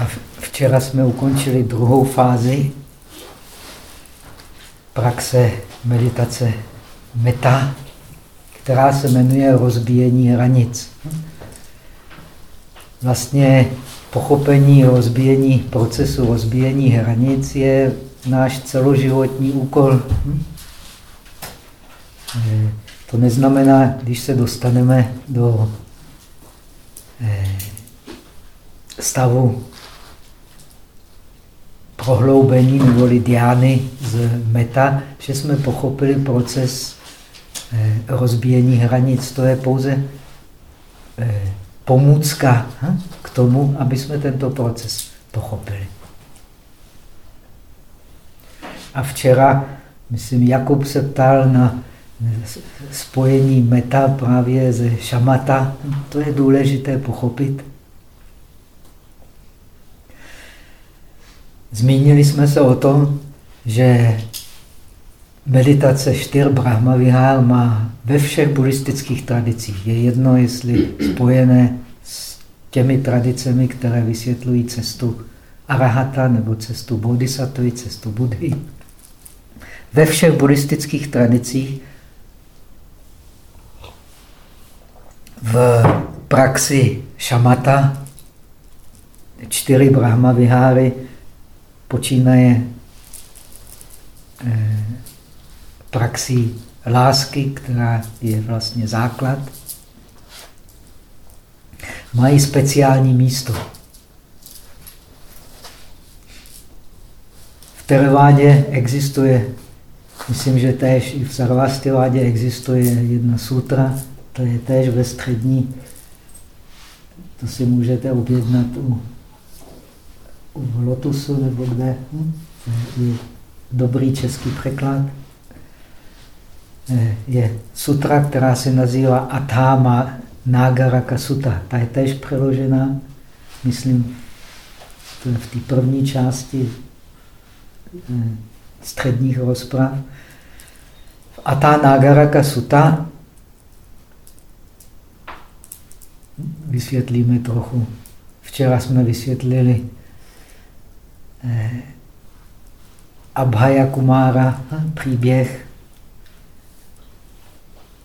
A včera jsme ukončili druhou fázi praxe meditace meta, která se jmenuje rozbíjení hranic. Vlastně pochopení rozbíjení, procesu rozbíjení hranic je náš celoživotní úkol. To neznamená, když se dostaneme do eh, stavu prohloubení neboli diány z meta, že jsme pochopili proces eh, rozbíjení hranic. To je pouze eh, pomůcka hm, k tomu, aby jsme tento proces pochopili. A včera, myslím, Jakub se ptal na spojení meta právě ze šamata. To je důležité pochopit. Zmínili jsme se o tom, že meditace čtyř Brahmavihár má ve všech buddhistických tradicích. Je jedno, jestli spojené s těmi tradicemi, které vysvětlují cestu arahata nebo cestu bodhisattvy, cestu Budhy. Ve všech buddhistických tradicích v praxi šamata čtyři Brahma viháry počínaje eh, praxí lásky, která je vlastně základ, mají speciální místo. V Tervádě existuje, myslím, že též i v Sarvastivádě existuje jedna sutra, to je též ve střední, to si můžete objednat u v Lotusu nebo kde. Hm? Je dobrý český překlad. Eh, je sutra, která se nazývá Athama Nagaraka Sutta. Ta je též přeložená, myslím, v té první části eh, středních rozprav. V Atá Nagaraka Sutta vysvětlíme trochu. Včera jsme vysvětlili Abhaya Kumara, příběh.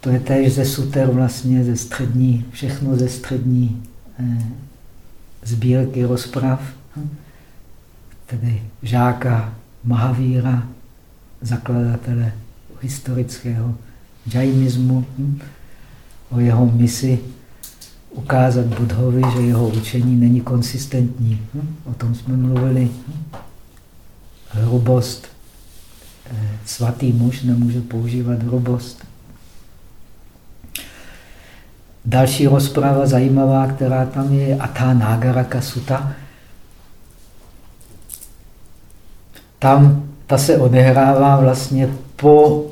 To je též ze suter vlastně, ze střední, všechno ze střední eh, sbírky rozprav. Tedy žáka Mahavíra, zakladatele historického džajnismu, hm, o jeho misi ukázat Budhovi, že jeho učení není konsistentní. Hm? O tom jsme mluvili. Hm? Hrubost. Eh, svatý muž nemůže používat hrubost. Další rozprava zajímavá, která tam je, Atá Nagaraka Sutta. Tam ta se odehrává vlastně po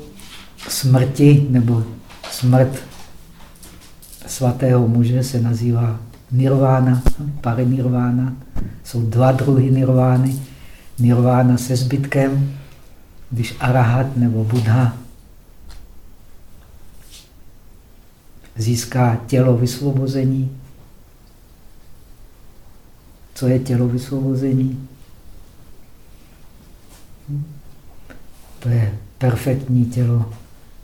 smrti, nebo smrt svatého muže se nazývá nirvána, parinirvána. Jsou dva druhy nirvány. Nirvána se zbytkem, když arahat nebo buddha získá tělo vysvobození. Co je tělo vysvobození? To je perfektní tělo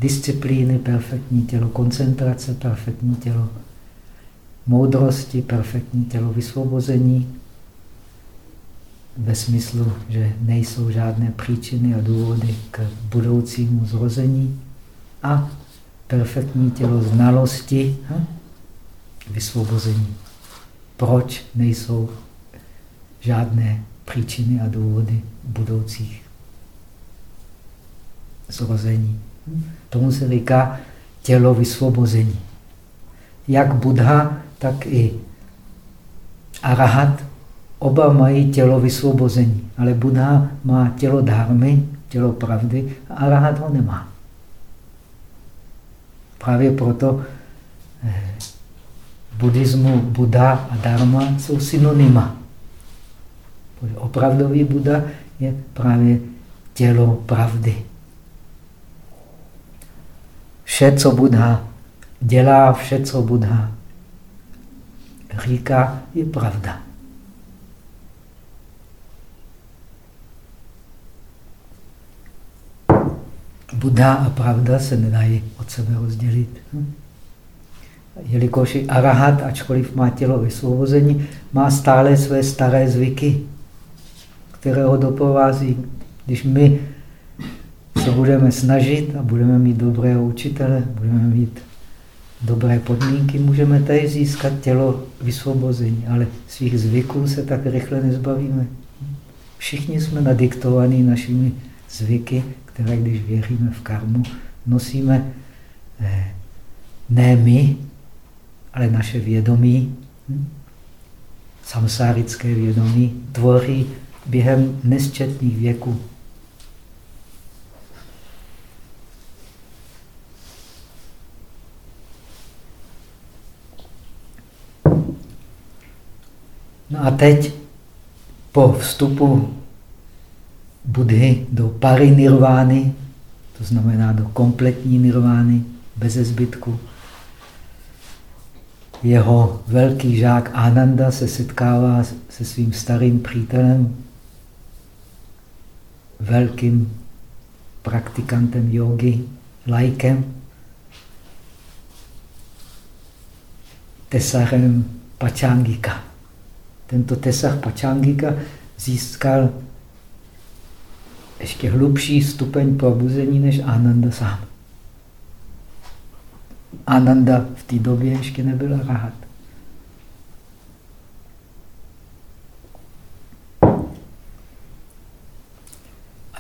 disciplíny, perfektní tělo koncentrace, perfektní tělo moudrosti, perfektní tělo vysvobození, ve smyslu, že nejsou žádné příčiny a důvody k budoucímu zrození a perfektní tělo znalosti, hm? vysvobození. Proč nejsou žádné příčiny a důvody budoucích zrození? Tomu se říká tělo vysvobození. Jak Buddha, tak i Arahat, oba mají tělo vysvobození. Ale Buddha má tělo dharmy, tělo pravdy, a Arahat ho nemá. Právě proto eh, v buddhismu Buddha a dharma jsou synonyma. Opravdový Buddha je právě tělo pravdy vše, co Buddha dělá, vše, co Buddha říká, je pravda. Buddha a pravda se nedají od sebe rozdělit. Hm? Jelikož i arahat, ačkoliv má tělo vysvobození, má stále své staré zvyky, které ho doprovází. Když my se budeme snažit a budeme mít dobrého učitele, budeme mít dobré podmínky, můžeme tady získat tělo vysvobození, ale svých zvyků se tak rychle nezbavíme. Všichni jsme nadiktovaní našimi zvyky, které, když věříme v karmu, nosíme eh, ne my, ale naše vědomí, hm? samsárické vědomí, tvoří během nesčetných věků No a teď po vstupu Budhy do parinirvány, to znamená do kompletní nirvány, bez zbytku, jeho velký žák Ananda se setkává se svým starým přítelem, velkým praktikantem jogy, lajkem, tesarem Pachangika. Tento Tesach Pachangika získal ještě hlubší stupeň probuzení než Ananda sám. Ananda v té době ještě nebyl rahat.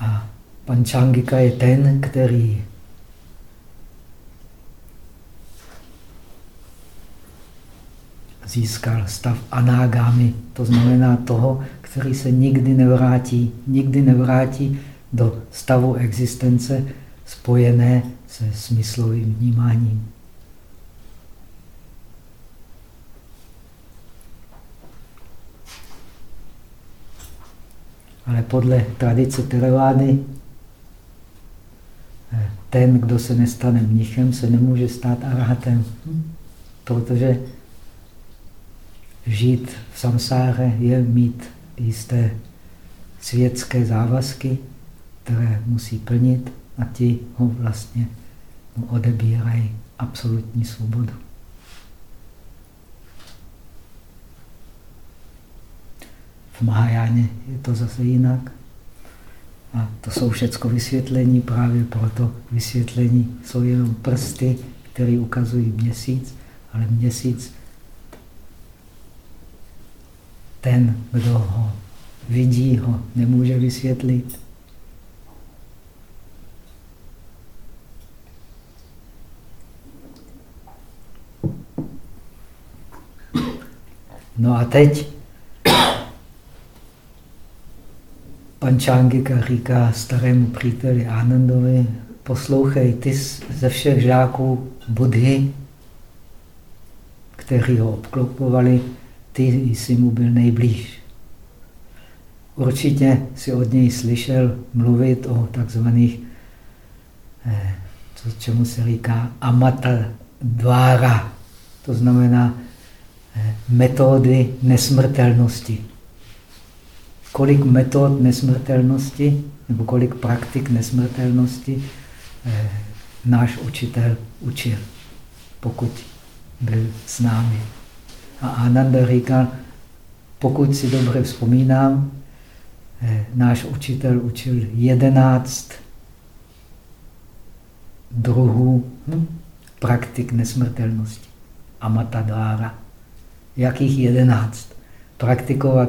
A Panchangika je ten, který získal stav anágámy, to znamená toho, který se nikdy nevrátí, nikdy nevrátí do stavu existence spojené se smyslovým vnímáním. Ale podle tradice Theravady eh, ten, kdo se nestane mnichem, se nemůže stát arahatem, protože žít v samsáře je mít jisté světské závazky, které musí plnit a ti ho vlastně mu odebírají absolutní svobodu. V Mahajáně je to zase jinak. A to jsou všechno vysvětlení, právě proto vysvětlení jsou jenom prsty, které ukazují měsíc, ale měsíc ten, kdo ho vidí, ho nemůže vysvětlit. No a teď pan Čangika říká starému příteli Anandovi, poslouchej, ty ze všech žáků Budhy, kteří ho obklopovali, ty jsi mu byl nejblíž. Určitě si od něj slyšel mluvit o takzvaných, eh, co, čemu se říká, amata dvára. To znamená eh, metody nesmrtelnosti. Kolik metod nesmrtelnosti, nebo kolik praktik nesmrtelnosti eh, náš učitel učil, pokud byl s námi. A Ananda říkal, pokud si dobře vzpomínám, eh, náš učitel učil jedenáct druhů hm, praktik nesmrtelnosti. Amatadvára. Jakých jedenáct? Praktikovat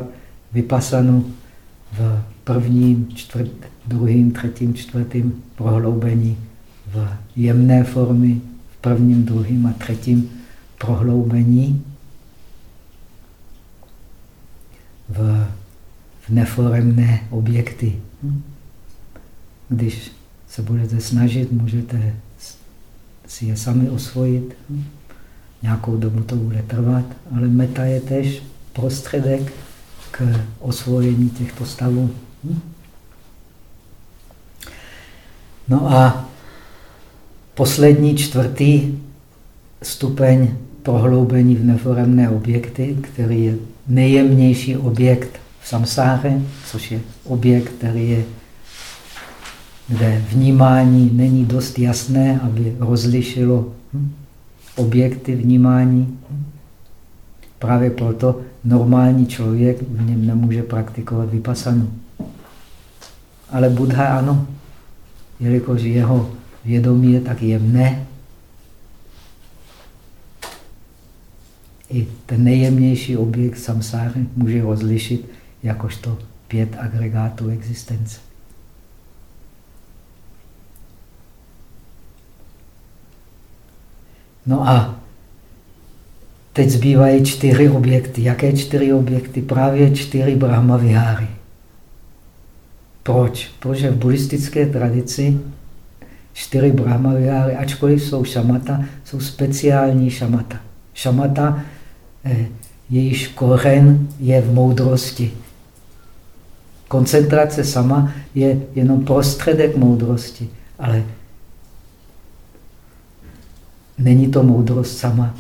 vypasanu v prvním, čtvrt, druhým, třetím, čtvrtým prohloubení v jemné formy, v prvním, druhým a třetím prohloubení v, v neforemné objekty. Když se budete snažit, můžete si je sami osvojit. Nějakou dobu to bude trvat, ale meta je tež prostředek k osvojení těchto stavů. No a poslední, čtvrtý stupeň prohloubení v neforemné objekty, který je nejjemnější objekt v samsáře, což je objekt, který je kde vnímání není dost jasné, aby rozlišilo hm, objekty vnímání. Právě proto normální člověk v něm nemůže praktikovat vypasanu. Ale Buddha ano, jelikož jeho vědomí je tak jemné, i ten nejjemnější objekt samsáry může rozlišit jakožto pět agregátů existence. No a teď zbývají čtyři objekty. Jaké čtyři objekty? Právě čtyři Brahma. Proč? Protože v buddhistické tradici čtyři Brahma ačkoliv jsou šamata, jsou speciální šamata. Šamata, jejíž kořen je v moudrosti. Koncentrace sama je jenom prostředek moudrosti, ale není to moudrost sama.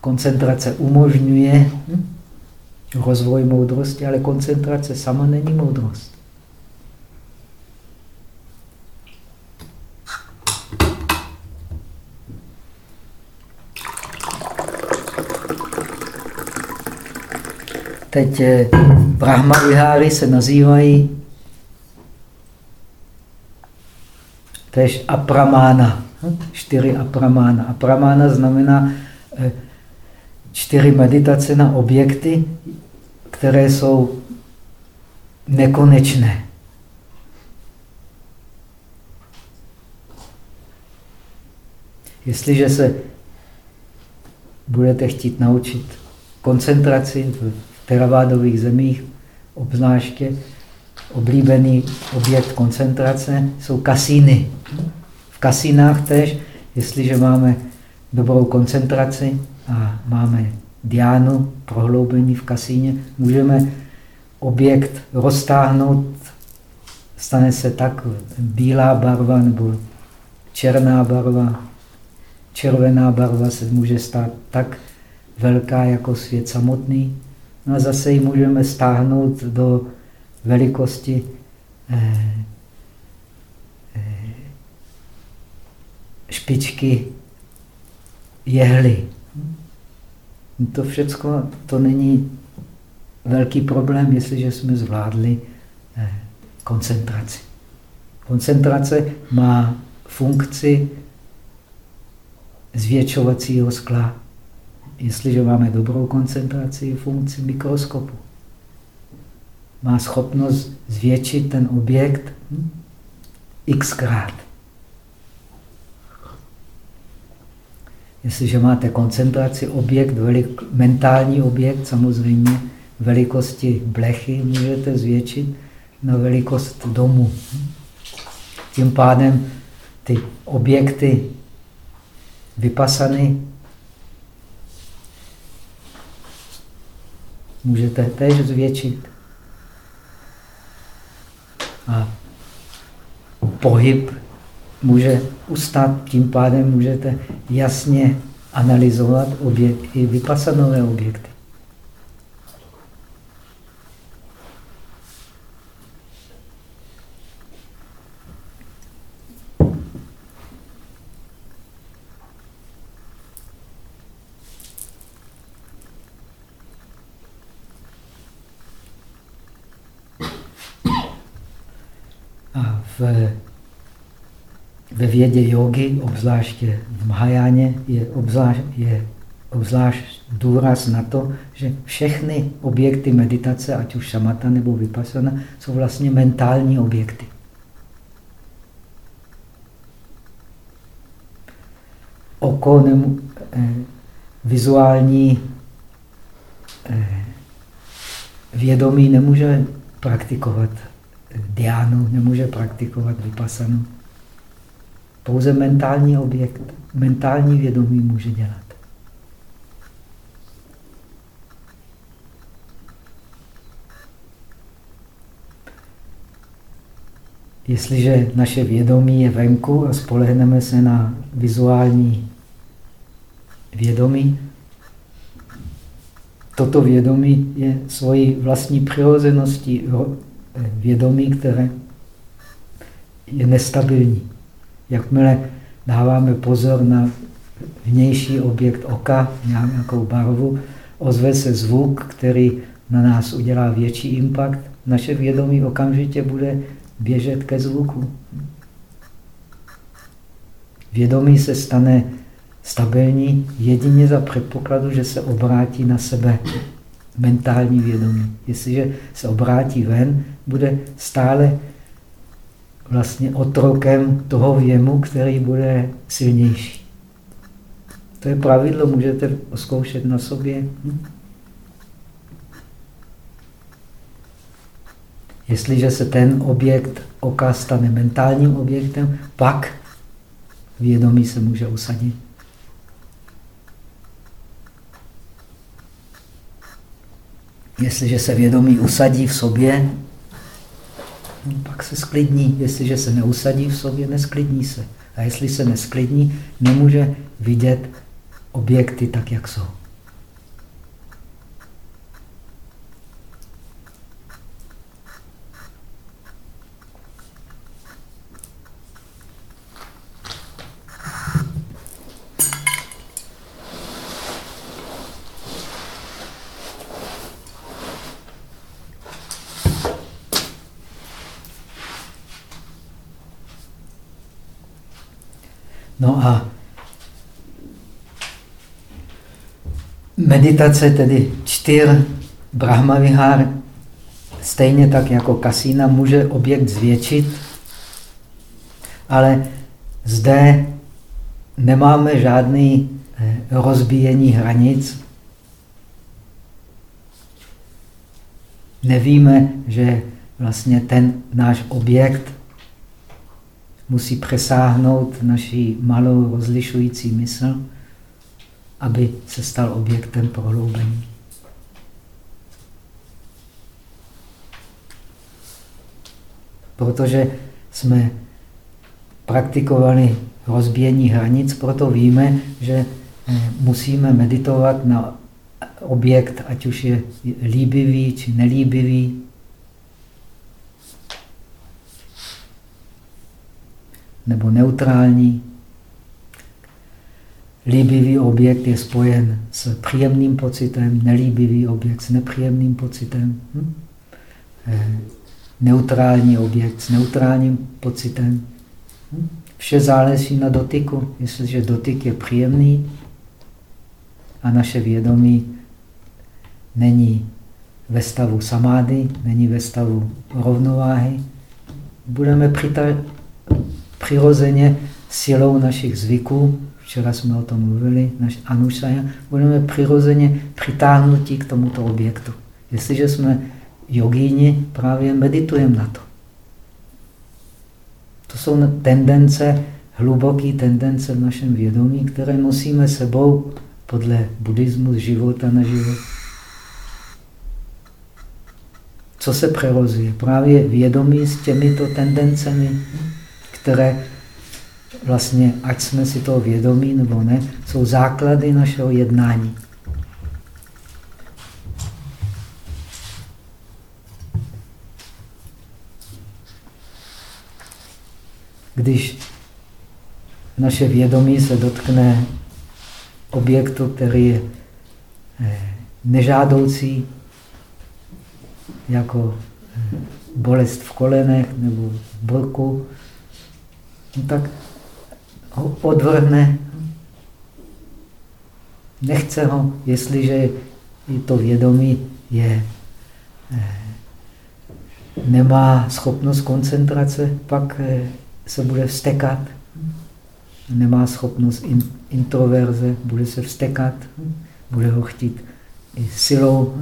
Koncentrace umožňuje hm, rozvoj moudrosti, ale koncentrace sama není moudrost. Teď eh, Brahma Viháry se nazývají tež apramána. Čtyři apramána. Apramána znamená eh, čtyři meditace na objekty, které jsou nekonečné. Jestliže se budete chtít naučit koncentraci teravádových zemích, obzvláště oblíbený objekt koncentrace jsou kasíny. V kasínách tež, jestliže máme dobrou koncentraci a máme diánu, prohloubení v kasíně, můžeme objekt roztáhnout, stane se tak bílá barva nebo černá barva, červená barva se může stát tak velká jako svět samotný. No a zase ji můžeme stáhnout do velikosti eh, eh, špičky jehly. To všechno to není velký problém, jestliže jsme zvládli eh, koncentraci. Koncentrace má funkci zvětšovacího skla jestliže máme dobrou koncentraci, funkci mikroskopu. Má schopnost zvětšit ten objekt hm, xkrát. Jestliže máte koncentraci, objekt, velik, mentální objekt, samozřejmě velikosti blechy můžete zvětšit na velikost domu. Tím pádem ty objekty vypasany můžete též zvětšit. A pohyb může ustat, tím pádem můžete jasně analyzovat objekty, vypasanové objekty. v, ve vědě jogy, obzvláště v Mahajáně, je obzvlášť, je obzvlášť důraz na to, že všechny objekty meditace, ať už šamata nebo vypasana, jsou vlastně mentální objekty. Oko, nemu, eh, vizuální eh, vědomí nemůže praktikovat diánu, nemůže praktikovat vypasanu. Pouze mentální objekt, mentální vědomí může dělat. Jestliže naše vědomí je venku a spolehneme se na vizuální vědomí, toto vědomí je svojí vlastní přirozeností vědomí, které je nestabilní. Jakmile dáváme pozor na vnější objekt oka, nějakou barvu, ozve se zvuk, který na nás udělá větší impact, naše vědomí okamžitě bude běžet ke zvuku. Vědomí se stane stabilní jedině za předpokladu, že se obrátí na sebe mentální vědomí. Jestliže se obrátí ven, bude stále vlastně otrokem toho věmu, který bude silnější. To je pravidlo, můžete zkoušet na sobě. Jestliže se ten objekt oka stane mentálním objektem, pak vědomí se může usadit. Jestliže se vědomí usadí v sobě, pak se sklidní. Jestliže se neusadí v sobě, nesklidní se. A jestli se nesklidní, nemůže vidět objekty tak, jak jsou. No a meditace, tedy čtyř Brahmavihár, stejně tak jako kasína, může objekt zvětšit, ale zde nemáme žádný eh, rozbíjení hranic. Nevíme, že vlastně ten náš objekt musí přesáhnout naši malou rozlišující mysl, aby se stal objektem prohloubení. Protože jsme praktikovali rozbíjení hranic, proto víme, že eh, musíme meditovat na objekt, ať už je líbivý či nelíbivý, nebo neutrální. Líbivý objekt je spojen s příjemným pocitem, nelíbivý objekt s nepříjemným pocitem. Hm? Eh, neutrální objekt s neutrálním pocitem. Hm? Vše záleží na dotyku. Jestliže dotyk je příjemný a naše vědomí není ve stavu samády, není ve stavu rovnováhy, budeme přirozeně silou našich zvyků, včera jsme o tom mluvili, naš anušaja, budeme přirozeně přitáhnutí k tomuto objektu. Jestliže jsme jogíni, právě meditujeme na to. To jsou tendence, hluboké tendence v našem vědomí, které nosíme sebou podle buddhismu z života na život. Co se přerozuje? Právě vědomí s těmito tendencemi které vlastně, ať jsme si toho vědomí nebo ne, jsou základy našeho jednání. Když naše vědomí se dotkne objektu, který je eh, nežádoucí, jako eh, bolest v kolenech nebo v boku, tak ho odvrhne. Nechce ho, jestliže to vědomí je, eh, nemá schopnost koncentrace, pak eh, se bude vstekat. Nemá schopnost introverze, bude se vstekat, bude ho chtít i silou.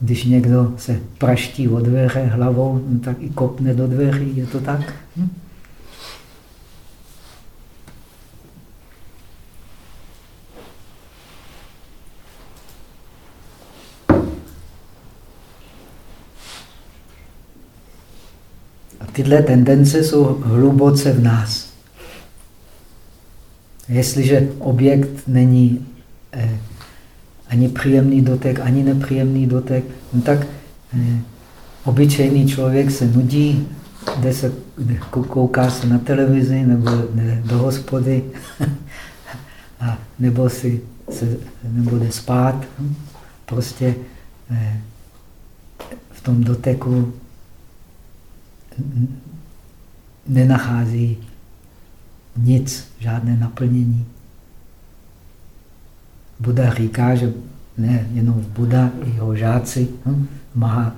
Když někdo se praští o dveře hlavou, no tak i kopne do dveří, je to tak? Hm? Tyhle tendence jsou hluboce v nás. Jestliže objekt není eh, ani příjemný dotek, ani nepříjemný dotek, no tak eh, obyčejný člověk se nudí, jde se, kouká se na televizi nebo jde do hospody, a nebo, si, se, nebo spát. Prostě eh, v tom doteku nenachází nic, žádné naplnění. Buda říká, že ne jenom Buda, i jeho žáci, hm, Maha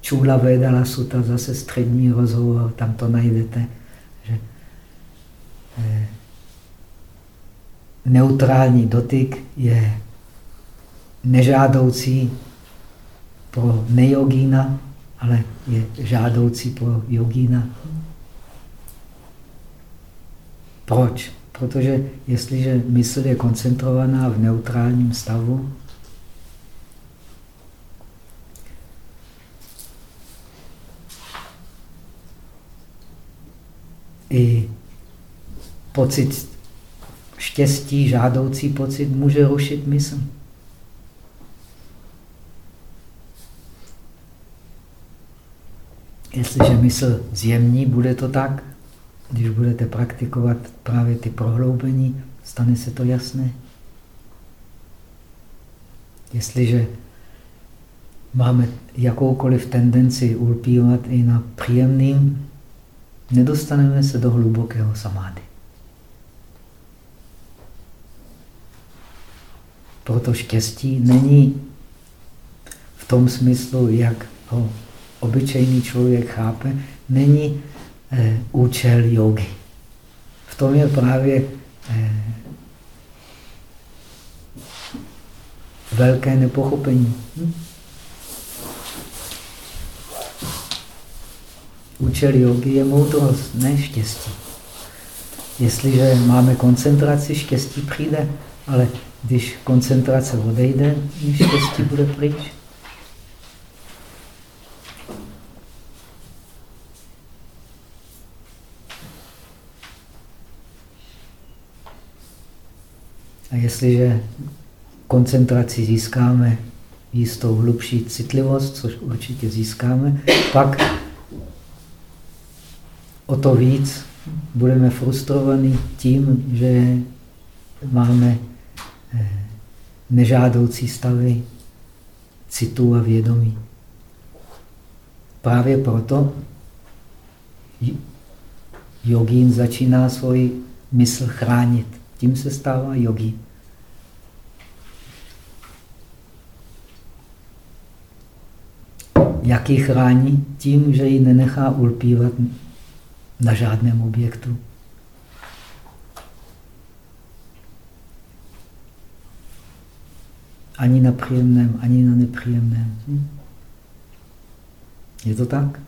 Čula Vedala Suta, zase střední rozhovor, tam to najdete, že eh, neutrální dotyk je nežádoucí pro nejogína, ale je žádoucí pro jogína. Proč? Protože jestliže mysl je koncentrovaná v neutrálním stavu, i pocit štěstí, žádoucí pocit může rušit mysl. Jestliže mysl zjemní, bude to tak. Když budete praktikovat právě ty prohloubení, stane se to jasné. Jestliže máme jakoukoliv tendenci ulpívat i na příjemným, nedostaneme se do hlubokého samády. Proto štěstí není v tom smyslu, jak ho obyčejný člověk chápe, není eh, účel jogy. V tom je právě eh, velké nepochopení. Hm? Účel jogy je moudrost, ne štěstí. Jestliže máme koncentraci, štěstí přijde, ale když koncentrace odejde, štěstí bude pryč. A jestliže koncentraci získáme jistou hlubší citlivost, což určitě získáme, pak o to víc budeme frustrovaní tím, že máme eh, nežádoucí stavy citu a vědomí. Právě proto jogín začíná svoji mysl chránit. Tím se stává jogi. Jak ji chrání? Tím, že ji nenechá ulpívat na žádném objektu. Ani na příjemném, ani na nepříjemném. Hm? Je to tak?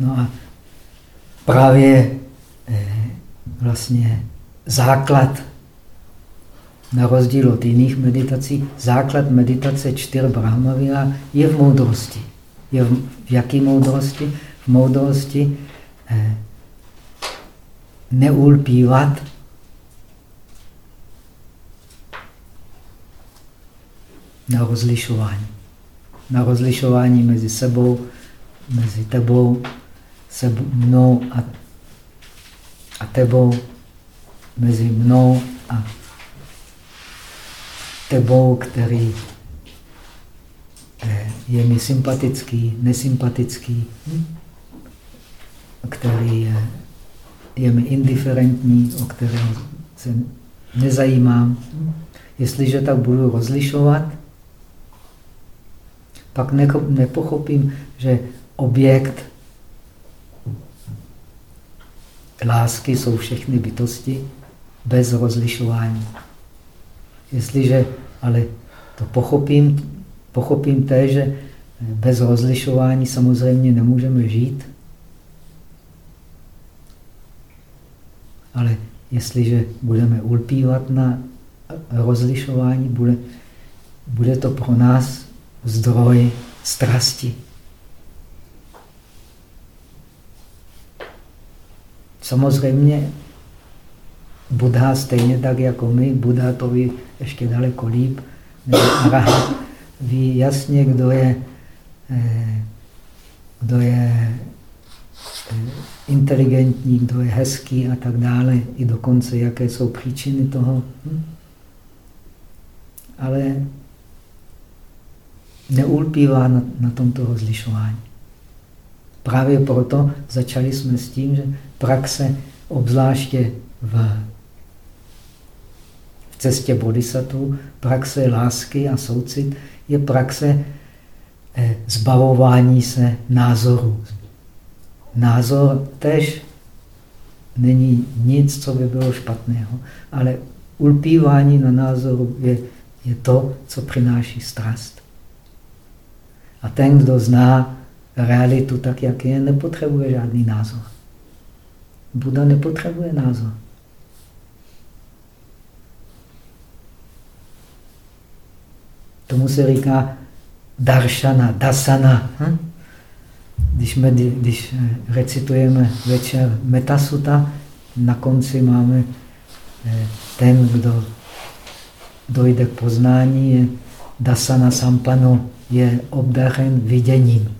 No a právě eh, vlastně základ, na rozdíl od jiných meditací, základ meditace čtyř Brahmavila je v moudrosti. Je v, jaké moudrosti? V moudrosti eh, neulpívat na rozlišování. Na rozlišování mezi sebou, mezi tebou, se mnou a, a tebou, mezi mnou a tebou, který eh, je mi sympatický, nesympatický, který je, je mi indiferentní, o kterém se nezajímám. Jestliže tak budu rozlišovat, pak nepochopím, že objekt lásky jsou všechny bytosti bez rozlišování. Jestliže ale to pochopím, pochopím té, že bez rozlišování samozřejmě nemůžeme žít, ale jestliže budeme ulpívat na rozlišování, bude, bude to pro nás zdroj strasti. Samozřejmě Buddha stejně tak jako my, Buddha to ví ještě daleko líp, nebo Arahat ví jasně, kdo je, eh, kdo je eh, inteligentní, kdo je hezký a tak dále, i dokonce, jaké jsou příčiny toho. Hm? Ale neulpívá na, na tomto rozlišování. Právě proto začali jsme s tím, že praxe, obzvláště v, v cestě bodhisattva, praxe lásky a soucit, je praxe eh, zbavování se názoru. Názor tež není nic, co by bylo špatného, ale ulpívání na názoru je, je to, co přináší strast. A ten, kdo zná realitu tak, jak je, nepotřebuje žádný názor. Buda nepotřebuje názor. Tomu se říká daršana, dasana. Hm? Když, med, když recitujeme večer metasuta, na konci máme eh, ten, kdo dojde k poznání, je dasana sampano, je obdařen viděním.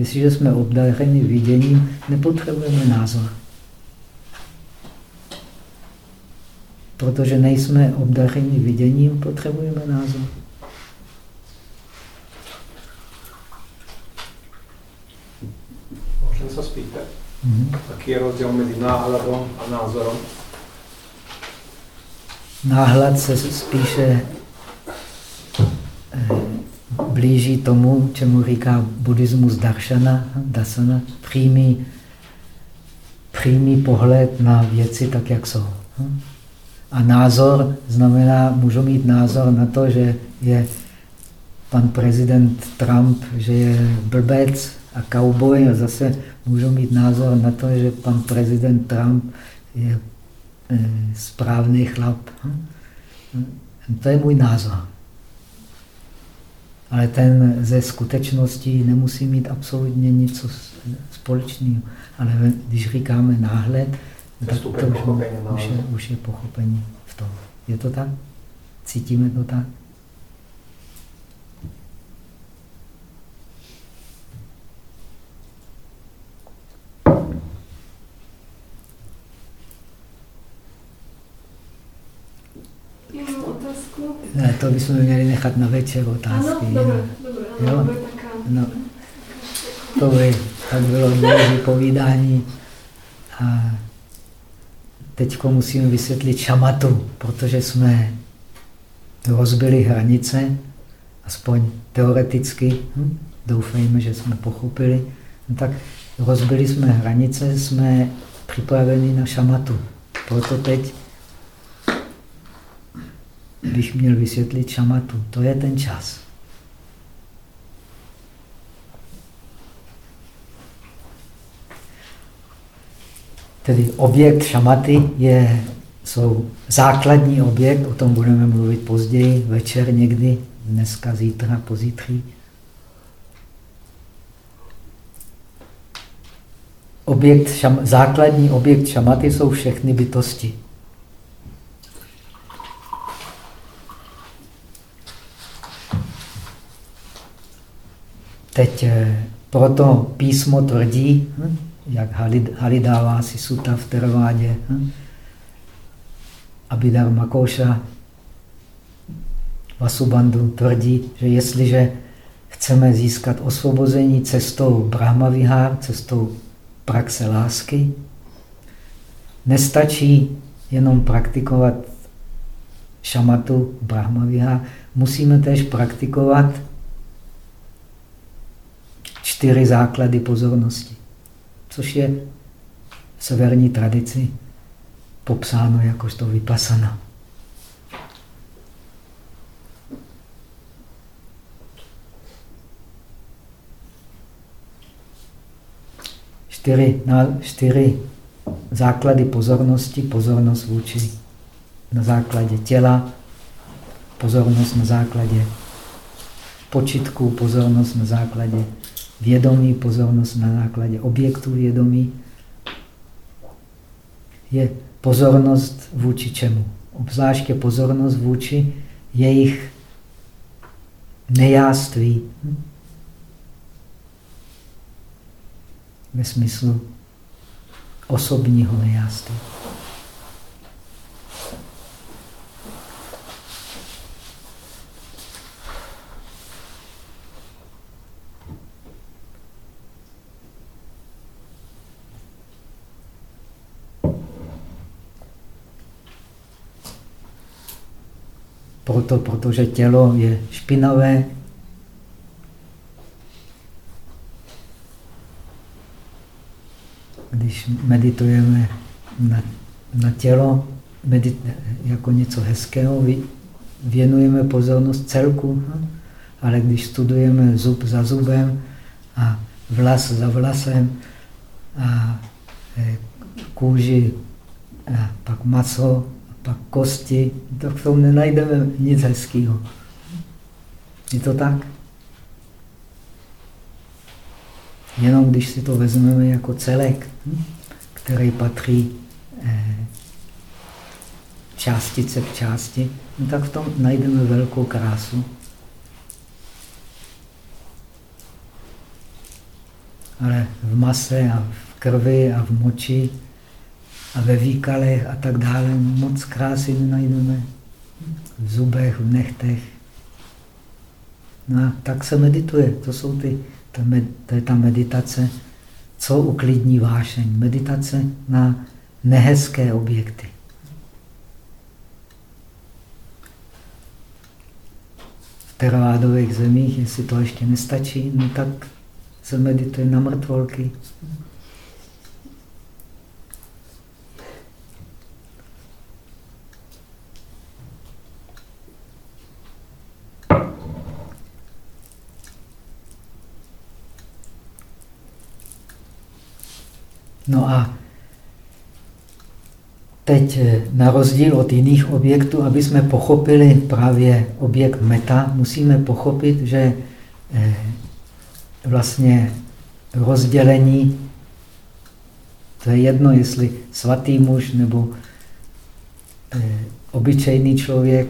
Jestliže jsme obdařeni viděním, nepotřebujeme názor. Protože nejsme obdařeni viděním, potřebujeme názor. Můžeme se spýtat? Mm -hmm. Jaký je rozdíl mezi náhledem a názorem? Náhled se spíše eh, blíží tomu, čemu říká buddhismus darshana, dasana, přímý, přímý pohled na věci tak, jak jsou. A názor znamená, můžu mít názor na to, že je pan prezident Trump, že je blbec a cowboy a zase můžu mít názor na to, že pan prezident Trump je e, správný chlap. To je můj názor ale ten ze skutečností nemusí mít absolutně nic společného. Ale když říkáme náhled, tak to už, už, je, už je pochopení v tom. Je to tak? Cítíme to tak? Ne, to bychom měli nechat na večer otázky. Ano, dobré, dobré, ano, jo? No, to by tak bylo dlouhé povídání. A teď musíme vysvětlit šamatu, protože jsme rozbili hranice, aspoň teoreticky, hm? doufejme, že jsme pochopili, no tak rozbili jsme hranice, jsme připraveni na šamatu. Proto teď bych měl vysvětlit šamatu. To je ten čas. Tedy objekt šamaty je, jsou základní objekt, o tom budeme mluvit později, večer někdy, dneska, zítra, pozítří. Objekt šam, základní objekt šamaty jsou všechny bytosti. Teď eh, proto písmo tvrdí, hm, jak Halidává si suta v Teravádě, hm, Abhidhar Makoša Vasubandhu tvrdí, že jestliže chceme získat osvobození cestou Brahmavihár, cestou praxe lásky, nestačí jenom praktikovat šamatu Brahmavihár, musíme též praktikovat čtyři základy pozornosti, což je v severní tradici popsáno jakožto vypasana. Čtyři, na, čtyři základy pozornosti, pozornost vůči na základě těla, pozornost na základě počitku, pozornost na základě vědomí, pozornost na základě objektu vědomí je pozornost vůči čemu? Obzvláště pozornost vůči jejich nejáství. Ve smyslu osobního nejáství. Proto, protože tělo je špinavé, když meditujeme na, na tělo medit, jako něco hezkého, věnujeme pozornost celku, ale když studujeme zub za zubem a vlas za vlasem a e, kůži a pak maso pak kosti, tak v tom nenajdeme nic hezkého. Je to tak? Jenom když si to vezmeme jako celek, hm, který patří eh, částice k části, no tak v tom najdeme velkou krásu. Ale v mase a v krvi a v moči a ve výkalech a tak dále moc krásy nenajdeme. V zubech, v nechtech. No a tak se medituje. To, jsou ty, to, med, to je ta meditace, co uklidní vášeň. Meditace na nehezké objekty. V teravádových zemích, jestli to ještě nestačí, no tak se medituje na mrtvolky. No a teď eh, na rozdíl od jiných objektů, aby jsme pochopili právě objekt meta, musíme pochopit, že eh, vlastně rozdělení, to je jedno, jestli svatý muž nebo eh, obyčejný člověk,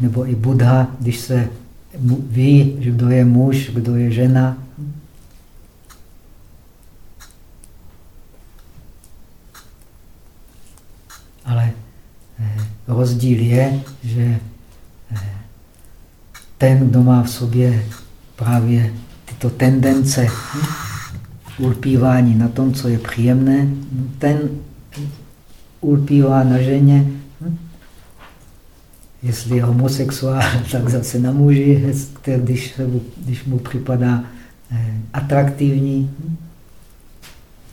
nebo i Buddha, když se ví, že kdo je muž, kdo je žena, Ale eh, rozdíl je, že eh, ten, kdo má v sobě právě tyto tendence hm, ulpívání na tom, co je příjemné, ten ulpívá na ženě. Hm. Jestli je homosexuál, tak zase na muži, když, když mu připadá eh, atraktivní. Hm.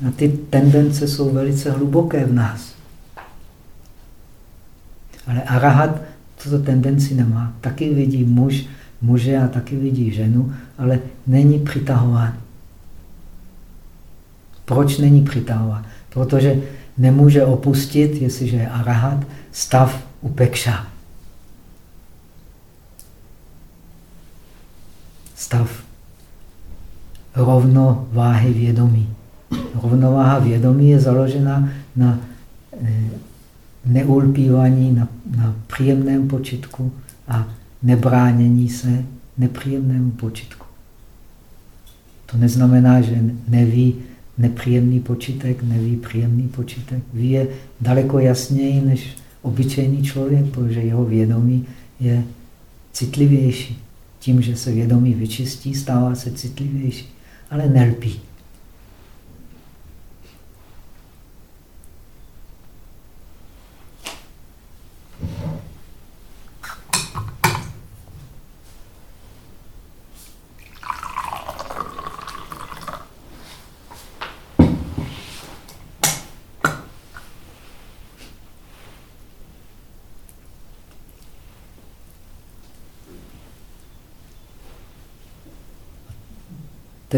A ty tendence jsou velice hluboké v nás. Ale arahat tuto tendenci nemá. Taky vidí muž, muže a taky vidí ženu, ale není přitahován. Proč není přitahován? Protože nemůže opustit, jestliže je arahat, stav upekša. Stav rovnováhy vědomí. Rovnováha vědomí je založena na eh, neulpívání na, na příjemném počitku a nebránění se nepříjemnému počitku. To neznamená, že neví nepříjemný počitek, neví příjemný počitek. Ví je daleko jasněji než obyčejný člověk, protože jeho vědomí je citlivější. Tím, že se vědomí vyčistí, stává se citlivější, ale nelpí.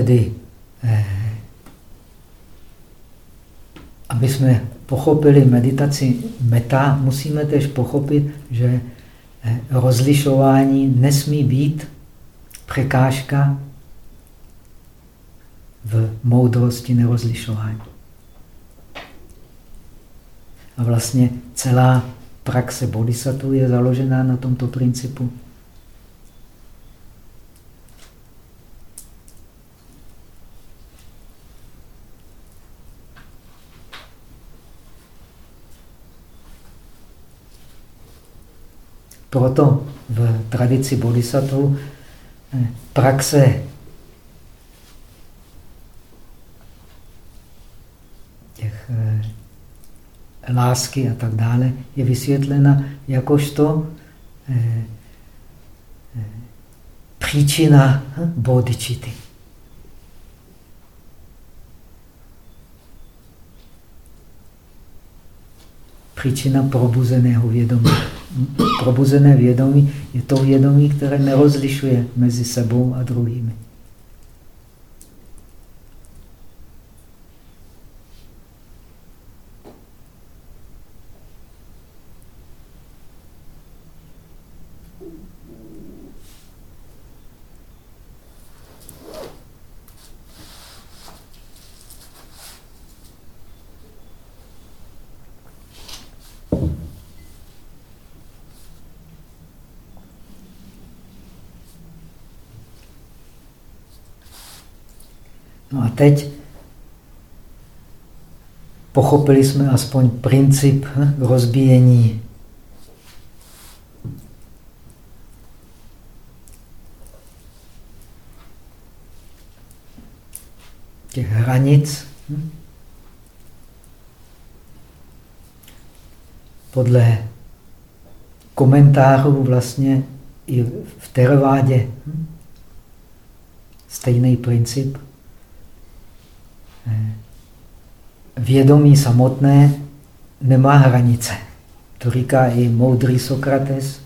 Tedy, eh, aby jsme pochopili meditaci meta, musíme tež pochopit, že eh, rozlišování nesmí být překážka v moudrosti nerozlišování. A vlastně celá praxe bodhisattva je založená na tomto principu. Proto v tradici bodhisattva eh, praxe těch eh, lásky a tak dále je vysvětlena jakožto eh, příčina bodičity. Příčina probuzeného vědomí probuzené vědomí je to vědomí, které nerozlišuje mezi sebou a druhými. Teď pochopili jsme aspoň princip rozbíjení těch hranic. Hm. Podle komentářů vlastně i v Teravádě hm. stejný princip vědomí samotné nemá hranice. To říká i moudrý Sokrates.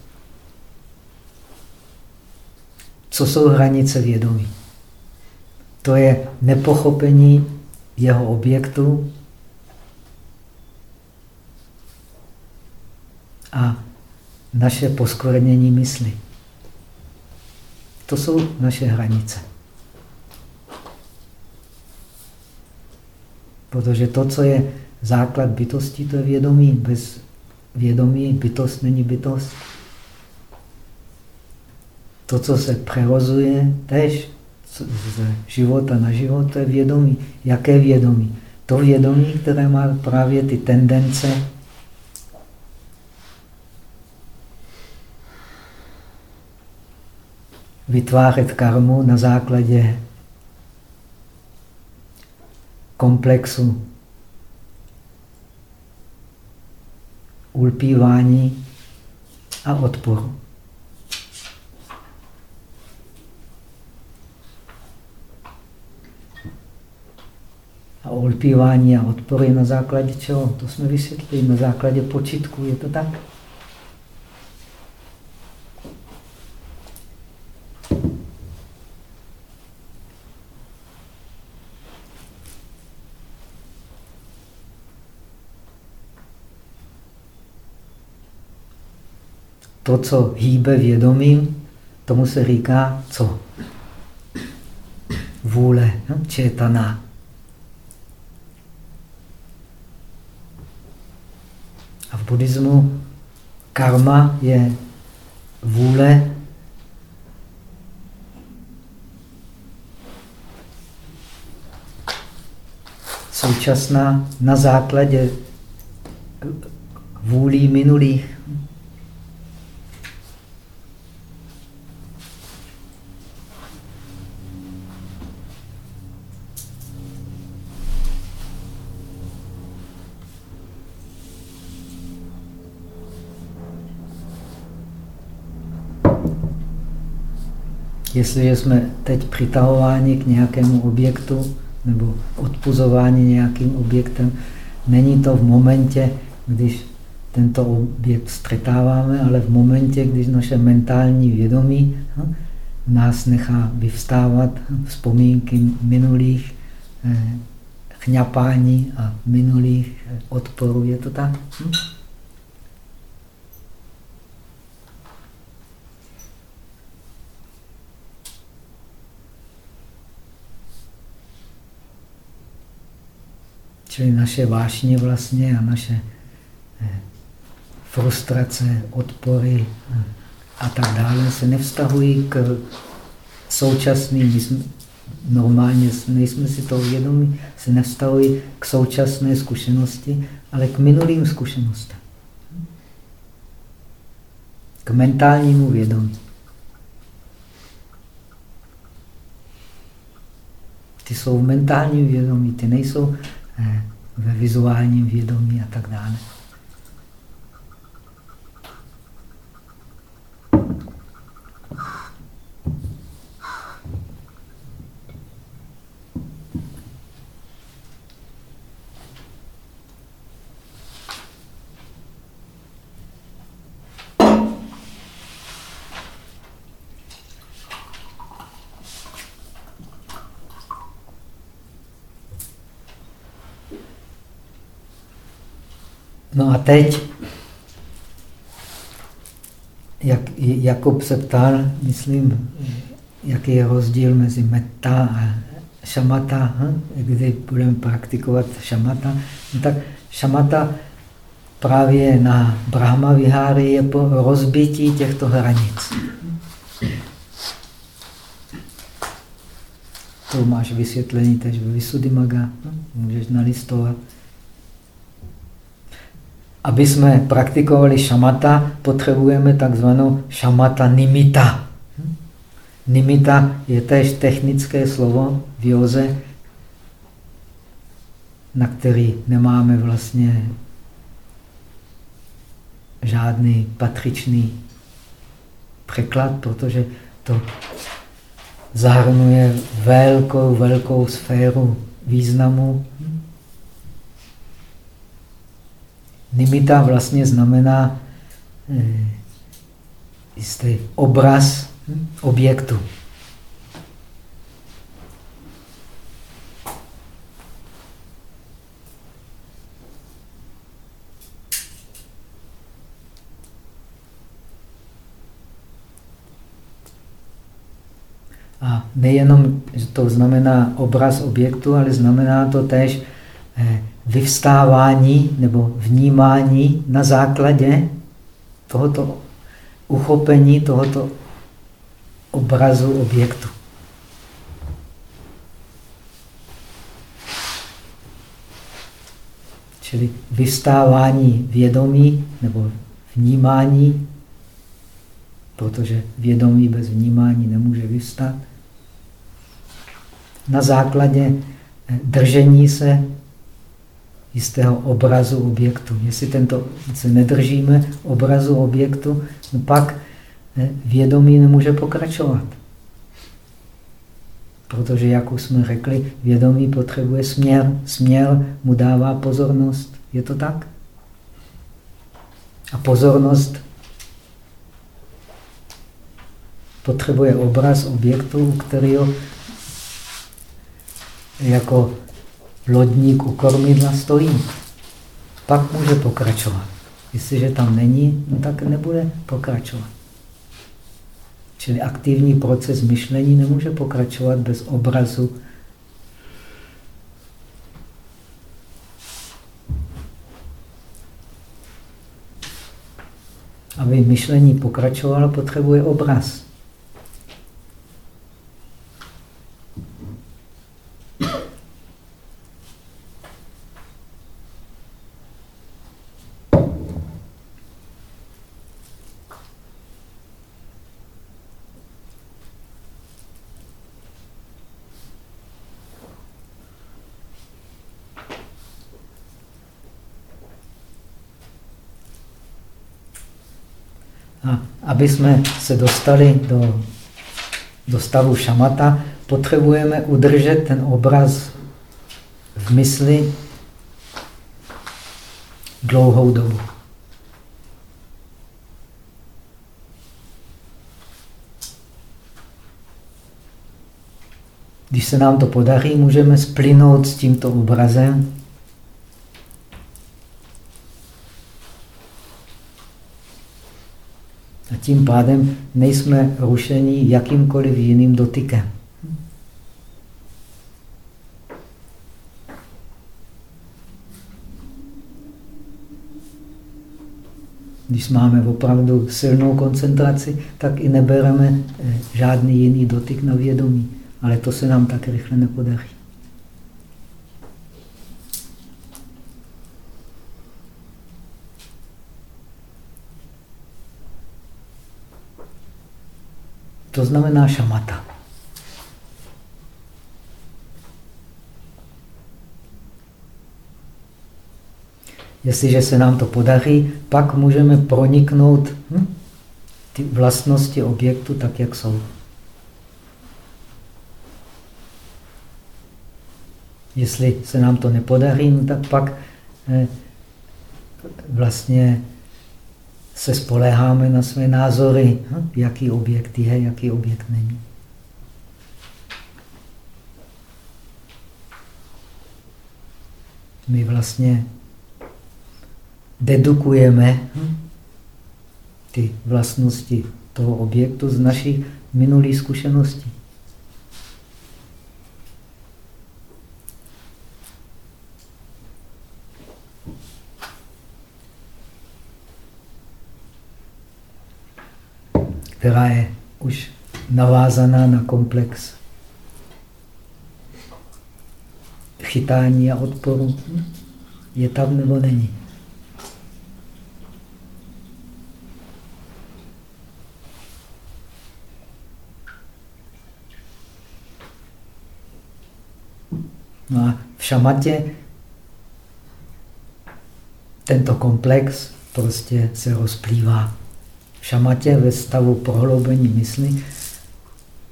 Co jsou hranice vědomí? To je nepochopení jeho objektu a naše poskvrnění mysli. To jsou naše hranice. Protože to, co je základ bytosti, to je vědomí. Bez vědomí bytost není bytost. To, co se přerozuje, tež z života na život, to je vědomí. Jaké vědomí? To vědomí, které má právě ty tendence vytvářet karmu na základě komplexu ulpívání a odporu. A ulpívání a odpory na základě čeho? To jsme vysvětlili, na základě počitku, je to tak? To, co hýbe vědomím, tomu se říká co? Vůle, no? četaná. A v buddhismu karma je vůle současná na základě vůlí minulých. Jestliže jsme teď přitahováni k nějakému objektu nebo odpuzováni nějakým objektem, není to v momentě, když tento objekt střetáváme, ale v momentě, když naše mentální vědomí hm, nás nechá vyvstávat vzpomínky minulých eh, chňapání a minulých eh, odporů. Je to tak? Hm? Čili naše vášně vlastně a naše frustrace, odpory a tak dále se nevztahují k současným, normálně nejsme si to vědomí, se nevztahují k současné zkušenosti, ale k minulým zkušenostem. K mentálnímu vědomí. Ty jsou v mentálním vědomí, ty nejsou eh, ve vizuálním vědomí a tak dále. Teď, jak Jakub se ptal, myslím, jaký je rozdíl mezi metta a šamata, hm? kdy budeme praktikovat šamata, no tak šamata právě na Brahma Viháry je po rozbití těchto hranic. To máš vysvětlení tež ve Visuddhimaga, hm? můžeš nalistovat. Aby jsme praktikovali šamata, potřebujeme takzvanou šamata nimita. Nimita je též technické slovo v józe, na který nemáme vlastně žádný patřičný překlad, protože to zahrnuje velkou, velkou sféru významu Nimita vlastně znamená eh, jistý obraz hm, objektu. A nejenom, že to znamená obraz objektu, ale znamená to též eh, vyvstávání nebo vnímání na základě tohoto uchopení, tohoto obrazu objektu. Čili vystávání vědomí nebo vnímání, protože vědomí bez vnímání nemůže vystát, na základě držení se jistého obrazu objektu. Jestli tento se nedržíme obrazu objektu, no pak vědomí nemůže pokračovat. Protože, jak už jsme řekli, vědomí potřebuje směr. Směr mu dává pozornost. Je to tak? A pozornost potřebuje obraz objektu, kterého jako lodník u kormidla stojí. Pak může pokračovat. Jestliže tam není, no tak nebude pokračovat. Čili aktivní proces myšlení nemůže pokračovat bez obrazu. Aby myšlení pokračovalo, potřebuje obraz. Aby jsme se dostali do, do stavu šamata, potřebujeme udržet ten obraz v mysli dlouhou dobu. Když se nám to podaří, můžeme splynout s tímto obrazem tím pádem nejsme rušeni jakýmkoliv jiným dotykem. Když máme opravdu silnou koncentraci, tak i nebereme eh, žádný jiný dotyk na vědomí. Ale to se nám tak rychle nepodaří. To znamená šamata. Jestliže se nám to podaří, pak můžeme proniknout hm, ty vlastnosti objektu tak, jak jsou. Jestli se nám to nepodarí, no tak pak eh, vlastně se spoléháme na své názory, hm, jaký objekt je, jaký objekt není. My vlastně dedukujeme hm, ty vlastnosti toho objektu z našich minulých zkušeností. Která je už navázaná na komplex chytání a odporu. Je tam nebo není? No a v šamatě tento komplex prostě se rozplývá. Šamatě ve stavu prohloubení mysli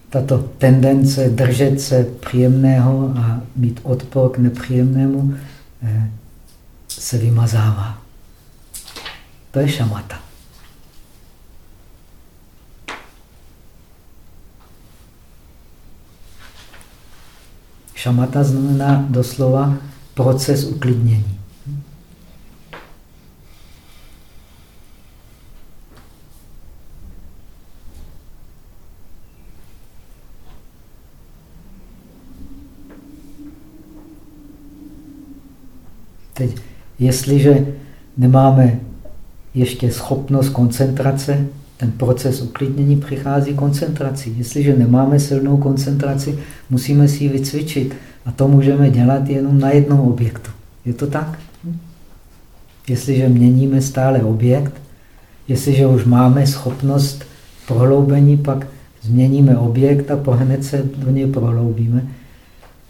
tato tendence držet se příjemného a mít odpor k nepříjemnému eh, se vymazává. To je šamata. Šamata znamená doslova proces uklidnění. Teď, jestliže nemáme ještě schopnost koncentrace, ten proces uklidnění přichází koncentrací. Jestliže nemáme silnou koncentraci, musíme si ji vycvičit. A to můžeme dělat jenom na jednom objektu. Je to tak? Jestliže měníme stále objekt, jestliže už máme schopnost prohloubení, pak změníme objekt a pohned se do něj prohloubíme.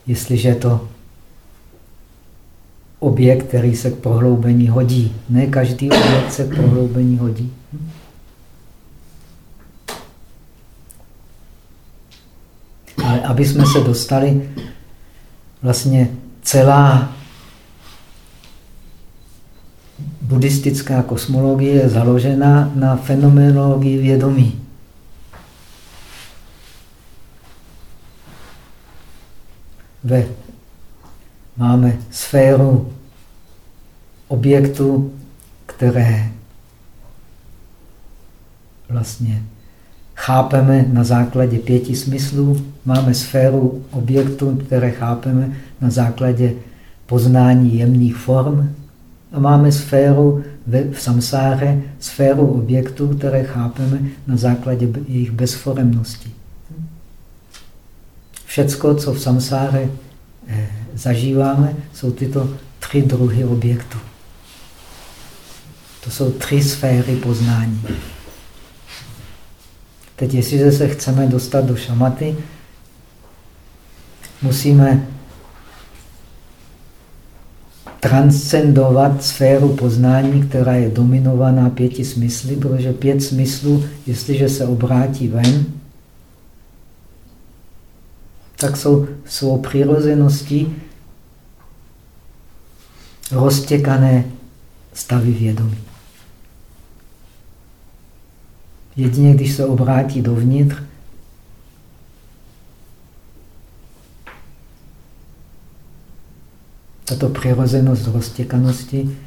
Jestliže to objekt, který se k prohloubení hodí. Ne každý objekt se k prohloubení hodí. Ale aby jsme se dostali, vlastně celá buddhistická kosmologie je založena na fenomenologii vědomí. Ve, máme sféru objektů, které vlastně chápeme na základě pěti smyslů, máme sféru objektů, které chápeme na základě poznání jemných form a máme sféru v samsáře, sféru objektů, které chápeme na základě jejich bezforemnosti. Všecko, co v samsáře eh, zažíváme, jsou tyto tři druhy objektů. To jsou tři sféry poznání. Teď, jestliže se chceme dostat do šamaty, musíme transcendovat sféru poznání, která je dominovaná pěti smysly, protože pět smyslů, jestliže se obrátí ven, tak jsou svou přirozeností roztěkané stavy vědomí. Jedině když se obrátí dovnitř, tato přirozenost roztěkanosti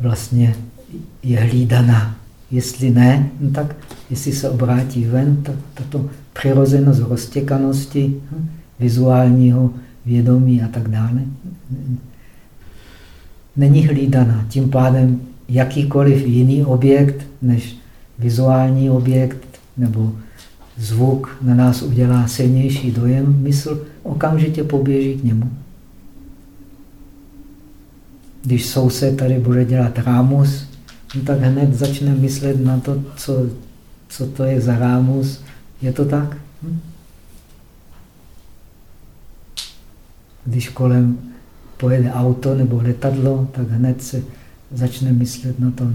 vlastně je hlídaná. Jestli ne, no tak jestli se obrátí ven, tak tato přirozenost roztěkanosti, hm, vizuálního vědomí a tak dále, není hlídaná. Tím pádem jakýkoliv jiný objekt než vizuální objekt nebo zvuk na nás udělá silnější dojem, mysl okamžitě poběží k němu. Když soused tady bude dělat rámus, no tak hned začne myslet na to, co, co to je za rámus. Je to tak? Hm? Když kolem pojede auto nebo letadlo, tak hned se začne myslet na to,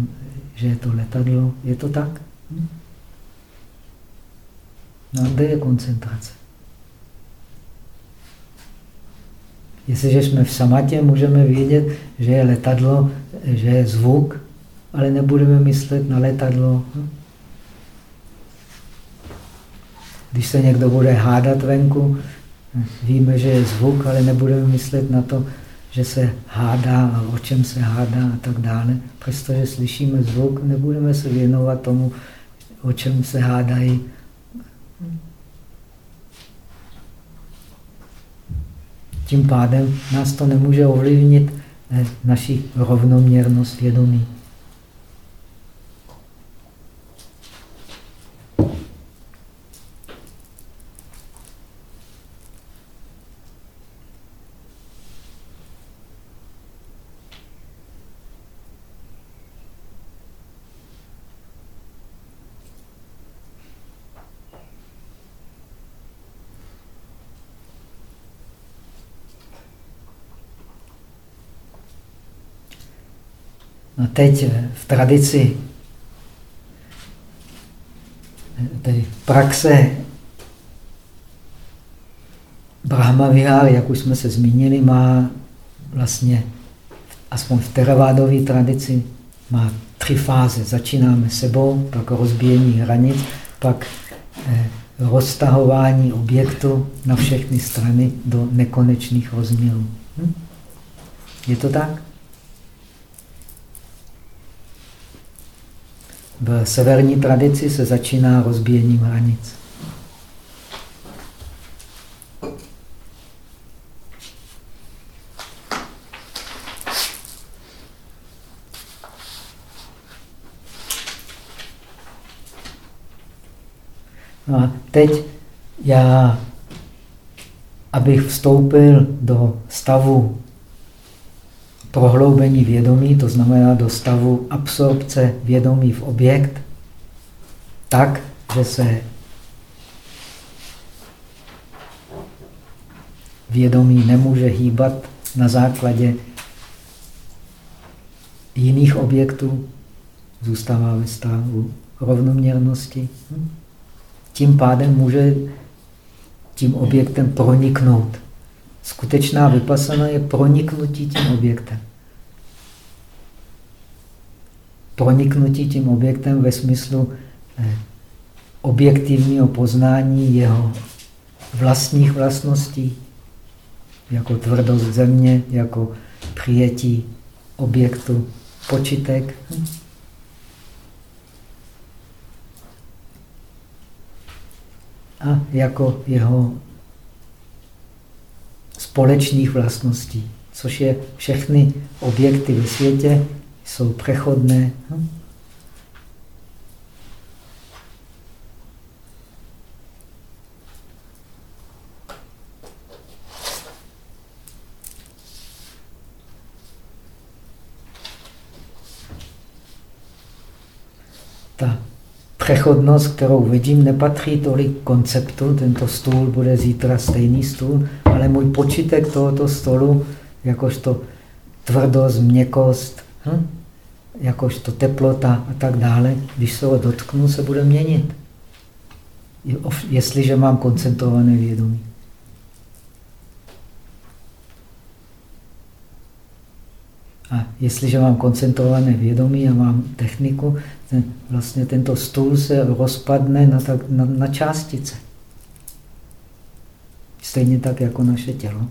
že je to letadlo. Je to tak? No a kde je koncentrace? Jestliže jsme v samatě, můžeme vědět, že je letadlo, že je zvuk, ale nebudeme myslet na letadlo. Když se někdo bude hádat venku, víme, že je zvuk, ale nebudeme myslet na to, že se hádá a o čem se hádá a tak dále. Přestože slyšíme zvuk, nebudeme se věnovat tomu, o čem se hádají. Tím pádem nás to nemůže ovlivnit naši rovnoměrnost vědomí. No teď v tradici tedy praxe Brahma Vihar, jak už jsme se zmínili, má vlastně, aspoň v teravádové tradici, má tři fáze. Začínáme sebou, pak rozbíjení hranic, pak eh, roztahování objektu na všechny strany do nekonečných rozměrů. Hm? Je to tak? V severní tradici se začíná rozbíjením hranic. No a teď já, abych vstoupil do stavu prohloubení vědomí, to znamená do stavu absorpce vědomí v objekt, tak, že se vědomí nemůže hýbat na základě jiných objektů, zůstává ve stavu rovnoměrnosti. Tím pádem může tím objektem proniknout. Skutečná vypasana je proniknutí tím objektem. Proniknutí tím objektem ve smyslu eh, objektivního poznání jeho vlastních vlastností, jako tvrdost země, jako přijetí objektu počitek. A jako jeho společných vlastností, což je všechny objekty ve světě, jsou přechodné. Hm? Ta přechodnost, kterou vidím, nepatří tolik konceptu. Tento stůl bude zítra stejný stůl, ale můj počítek tohoto stolu, jakožto tvrdost, měkost, hm? jakožto teplota a tak dále, když se ho dotknu, se bude měnit. Jestliže mám koncentrované vědomí. A jestliže mám koncentrované vědomí a mám techniku, ten, vlastně tento stůl se rozpadne na, tak, na, na částice. Stejně tak jako naše tělo.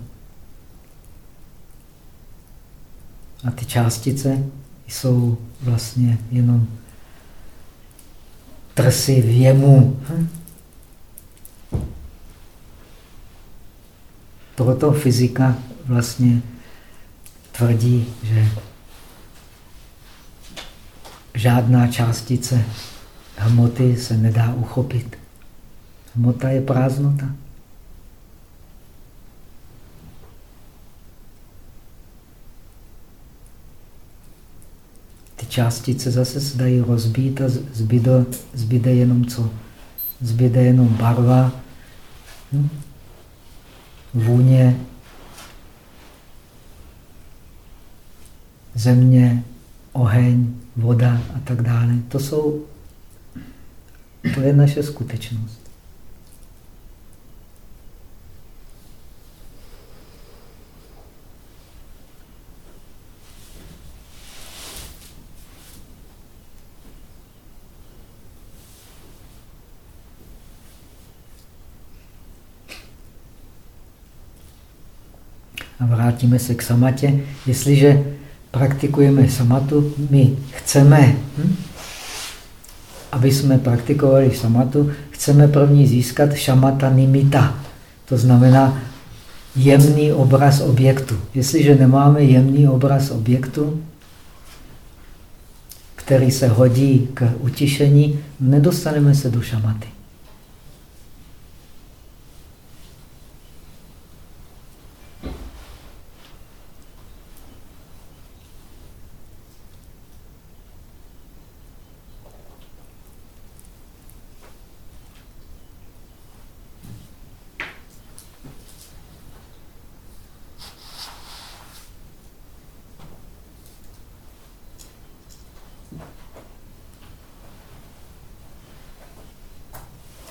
A ty částice jsou vlastně jenom trsy věmu. Hm? Proto fyzika vlastně tvrdí, že žádná částice hmoty se nedá uchopit. Hmota je prázdnota. Ty částice zase se dají rozbít a zbyde, zbyde jenom co? Zbyde jenom barva, hm? vůně, země, oheň, voda a tak dále. To jsou, to je naše skutečnost. A vrátíme se k samatě. Jestliže praktikujeme samatu, my chceme, hm? aby jsme praktikovali samatu, chceme první získat šamata nimita. To znamená jemný obraz objektu. Jestliže nemáme jemný obraz objektu, který se hodí k utišení, nedostaneme se do šamaty.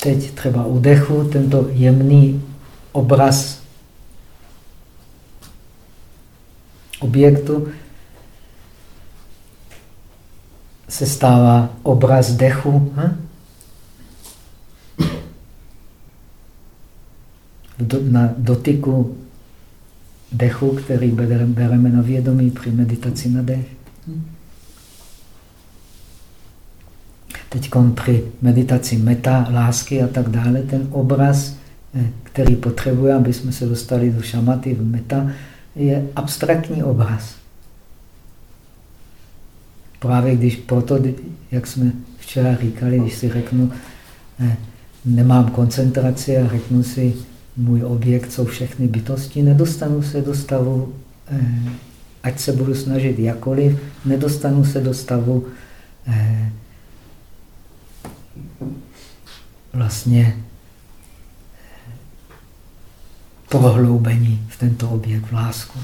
teď třeba u dechu, tento jemný obraz objektu se stává obraz dechu. Hm? Na dotyku dechu, který bereme na vědomí při meditaci na dech. Hm? Teď při meditaci meta, lásky a tak dále, ten obraz, eh, který potřebuje, aby jsme se dostali do šamaty v meta, je abstraktní obraz. Právě když proto, jak jsme včera říkali, když si řeknu, eh, nemám koncentraci a řeknu si, můj objekt jsou všechny bytosti, nedostanu se do stavu, eh, ať se budu snažit jakoliv, nedostanu se do stavu vlastně prohloubení v tento objekt v lásku.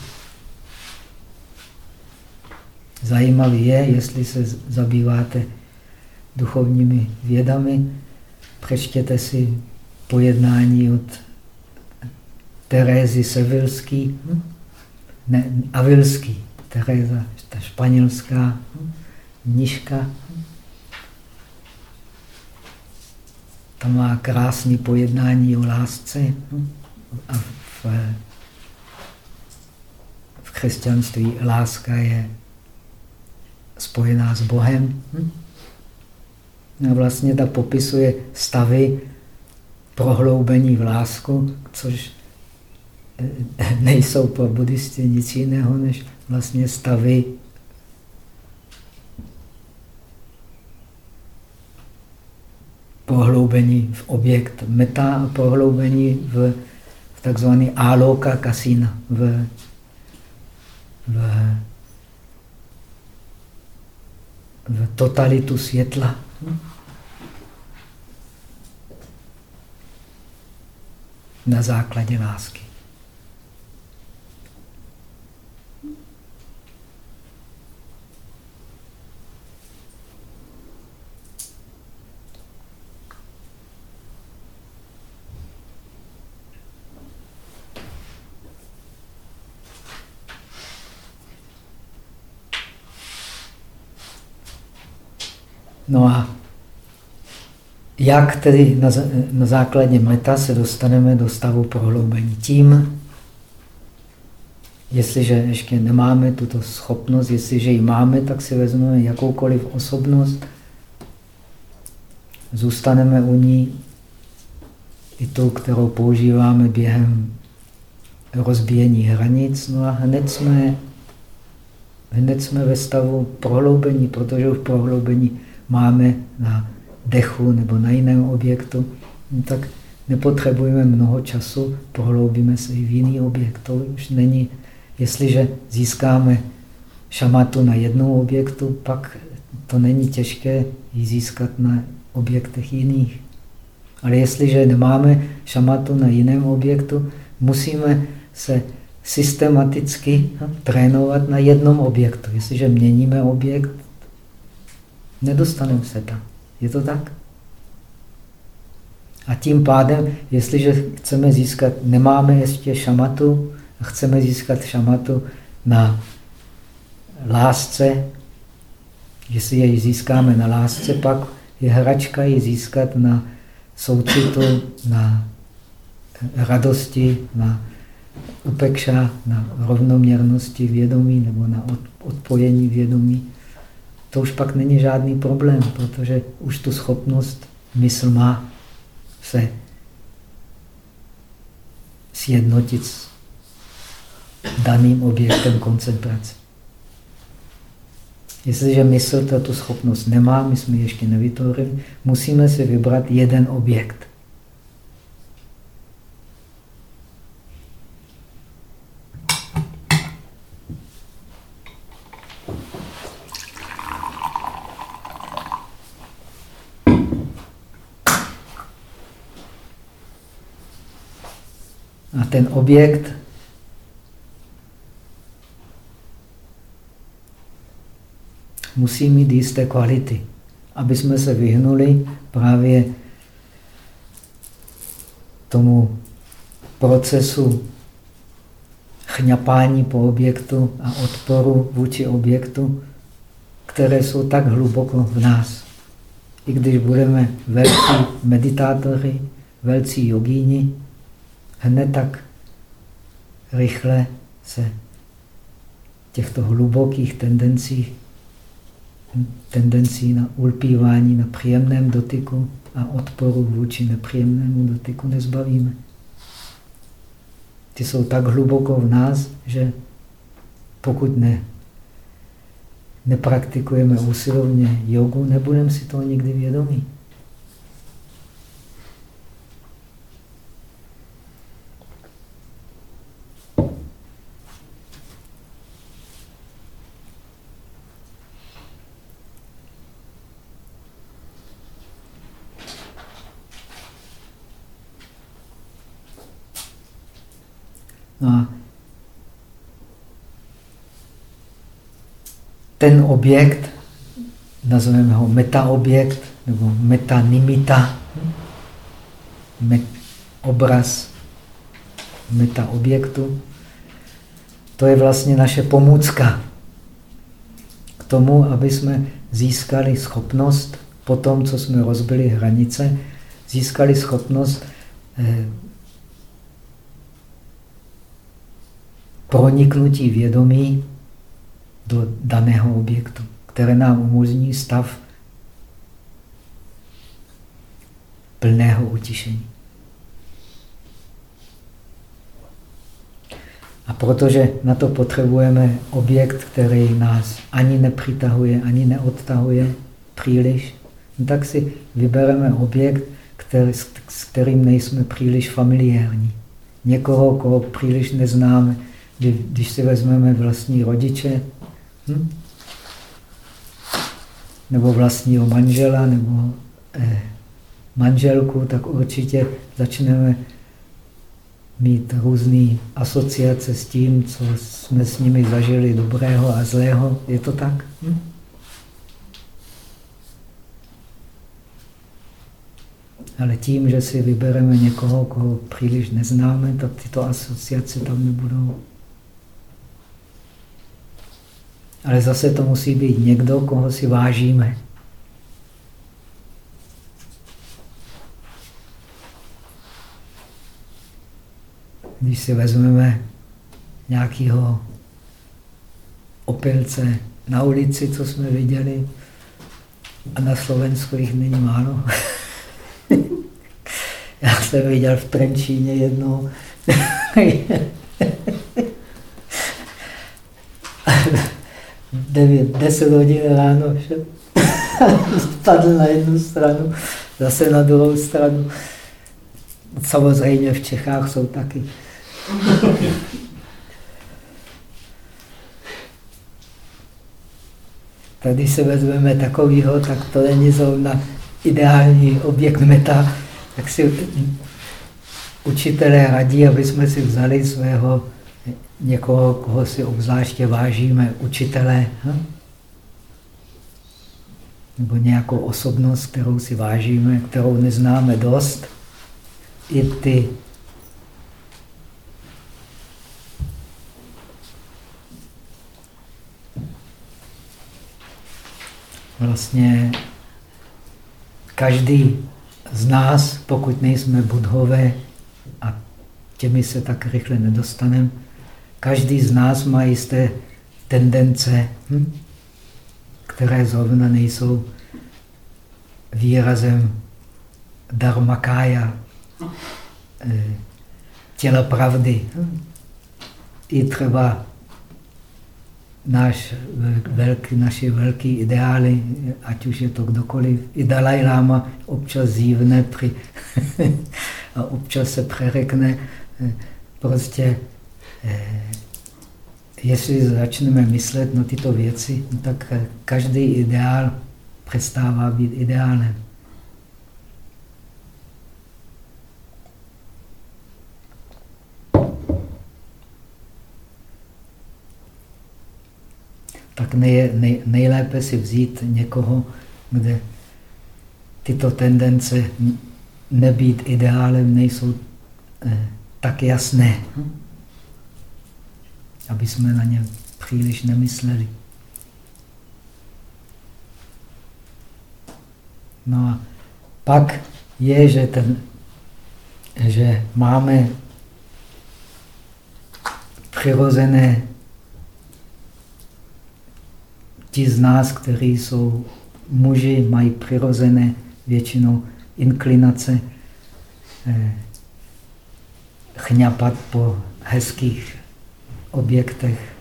Zajímavý je, jestli se zabýváte duchovními vědami, přečtěte si pojednání od Terézy Sevilský, hm? ne, Avilský, Tereza, ta španělská hm? mniška, Tam má krásný pojednání o lásce. A v, v křesťanství láska je spojená s Bohem. A vlastně ta popisuje stavy prohloubení v lásku, což eh, nejsou pro buddhisty nic jiného, než vlastně stavy prohloubení v objekt meta a prohloubení v, v takzvaný aloka kasina, v, v, v totalitu světla. Na základě lásky. No a jak tedy na, na základě meta se dostaneme do stavu prohloubení? Tím, jestliže ještě nemáme tuto schopnost, jestliže ji máme, tak si vezmeme jakoukoliv osobnost, zůstaneme u ní i tu, kterou používáme během rozbíjení hranic, no a hned jsme hned jsme ve stavu prohloubení, protože už prohloubení máme na dechu nebo na jiném objektu, no tak nepotřebujeme mnoho času, prohloubíme se i v jiný objekt. To už není, jestliže získáme šamatu na jednom objektu, pak to není těžké ji získat na objektech jiných. Ale jestliže nemáme šamatu na jiném objektu, musíme se systematicky trénovat na jednom objektu. Jestliže měníme objekt, nedostaneme se tam. Je to tak? A tím pádem, jestliže chceme získat, nemáme ještě šamatu, a chceme získat šamatu na lásce, jestli jej získáme na lásce, pak je hračka ji získat na soucitu, na radosti, na upekša, na rovnoměrnosti vědomí nebo na odpojení vědomí. To už pak není žádný problém, protože už tu schopnost mysl má se sjednotit s daným objektem koncentrace. Jestliže mysl tato schopnost nemá, my jsme ještě nevytvořili, musíme si vybrat jeden objekt. A ten objekt musí mít jisté kvality, aby jsme se vyhnuli právě tomu procesu chňapání po objektu a odporu vůči objektu, které jsou tak hluboko v nás. I když budeme velcí meditátory, velcí jogíni, hned tak rychle se těchto hlubokých tendencí tendencí na ulpívání na příjemném dotyku a odporu vůči nepříjemnému dotyku nezbavíme. Ty jsou tak hluboko v nás, že pokud ne, nepraktikujeme usilovně jogu, nebudeme si toho nikdy vědomí. No ten objekt, nazveme ho metaobjekt nebo metanimita, met, obraz metaobjektu, to je vlastně naše pomůcka k tomu, aby jsme získali schopnost, po tom, co jsme rozbili hranice, získali schopnost eh, proniknutí vědomí do daného objektu, které nám umožní stav plného utišení. A protože na to potřebujeme objekt, který nás ani nepřitahuje, ani neodtahuje příliš, no tak si vybereme objekt, který, s kterým nejsme příliš familiární. Někoho, koho příliš neznáme, když si vezmeme vlastní rodiče, hm? nebo vlastního manžela, nebo eh, manželku, tak určitě začneme mít různé asociace s tím, co jsme s nimi zažili dobrého a zlého. Je to tak? Hm? Ale tím, že si vybereme někoho, koho příliš neznáme, tak tyto asociace tam nebudou. Ale zase to musí být někdo, koho si vážíme. Když si vezmeme nějakého opilce na ulici, co jsme viděli, a na Slovensku jich není málo. Já jsem viděl v Trenčíně jednou. 9, 10 hodin ráno, že? spadl na jednu stranu, zase na druhou stranu. Samozřejmě v Čechách jsou taky. Tady se vezmeme takovýho, tak to není zrovna ideální objekt meta, tak si učitelé radí, aby jsme si vzali svého někoho, koho si obzvláště vážíme, učitele, hm? nebo nějakou osobnost, kterou si vážíme, kterou neznáme dost, i ty vlastně každý z nás, pokud nejsme budhové, a těmi se tak rychle nedostaneme, každý z nás má jisté tendence, hm, které zrovna nejsou výrazem dharmakája, eh, těla pravdy. Hm. I třeba náš velký, naše velký ideály, ať už je to kdokoliv. I Dalai Lama občas zívne při a občas se přerekne. Prostě, eh, jestli začneme myslet na tyto věci, no tak každý ideál přestává být ideálem. tak nej, nej, nejlépe si vzít někoho, kde tyto tendence nebýt ideálem nejsou eh, tak jasné, hm? Aby jsme na ně příliš nemysleli. No a pak je, že, ten, že máme přirozené ti z nás, kteří jsou muži, mají přirozené většinou inklinace eh, chňapat po hezkých objektech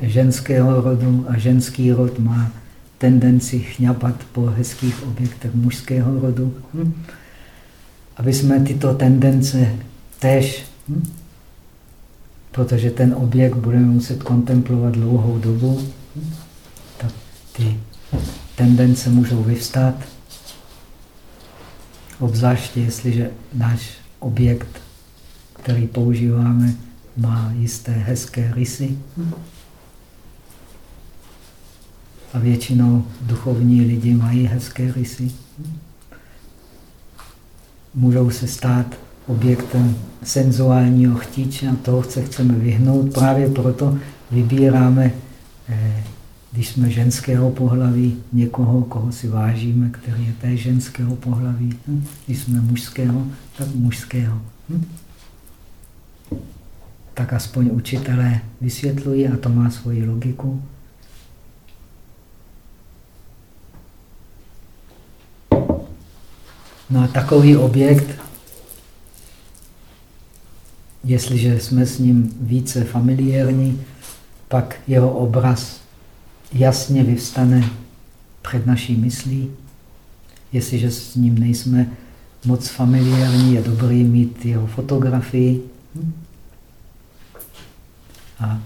ženského rodu a ženský rod má tendenci chňapat po hezkých objektech mužského rodu. Hm? Aby jsme tyto tendence tež, hm? protože ten objekt budeme muset kontemplovat dlouhou dobu, hm? ty tendence můžou vyvstat, obzvláště jestliže náš objekt, který používáme, má jisté hezké rysy. A většinou duchovní lidi mají hezké rysy. Můžou se stát objektem senzuálního chtíče a toho se chceme vyhnout. Právě proto vybíráme eh, když jsme ženského pohlaví, někoho, koho si vážíme, který je té ženského pohlaví. Hm? Když jsme mužského, tak mužského. Hm? Tak aspoň učitelé vysvětlují a to má svoji logiku. No a takový objekt, jestliže jsme s ním více familiární, pak jeho obraz jasně vyvstane před naší myslí. Jestliže s ním nejsme moc familiární, je dobrý mít jeho fotografii a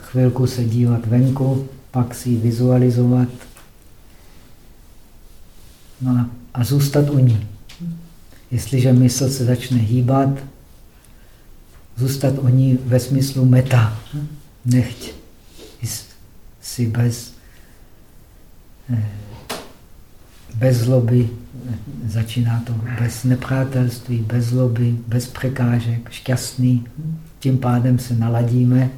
chvilku se dívat venku, pak si ji vizualizovat no a, a zůstat u ní. Jestliže mysl se začne hýbat, zůstat u ní ve smyslu meta. Nechť si bez, eh, bez zloby, začíná to bez nepřátelství, bez zloby, bez překážek, šťastný. Tím pádem se naladíme.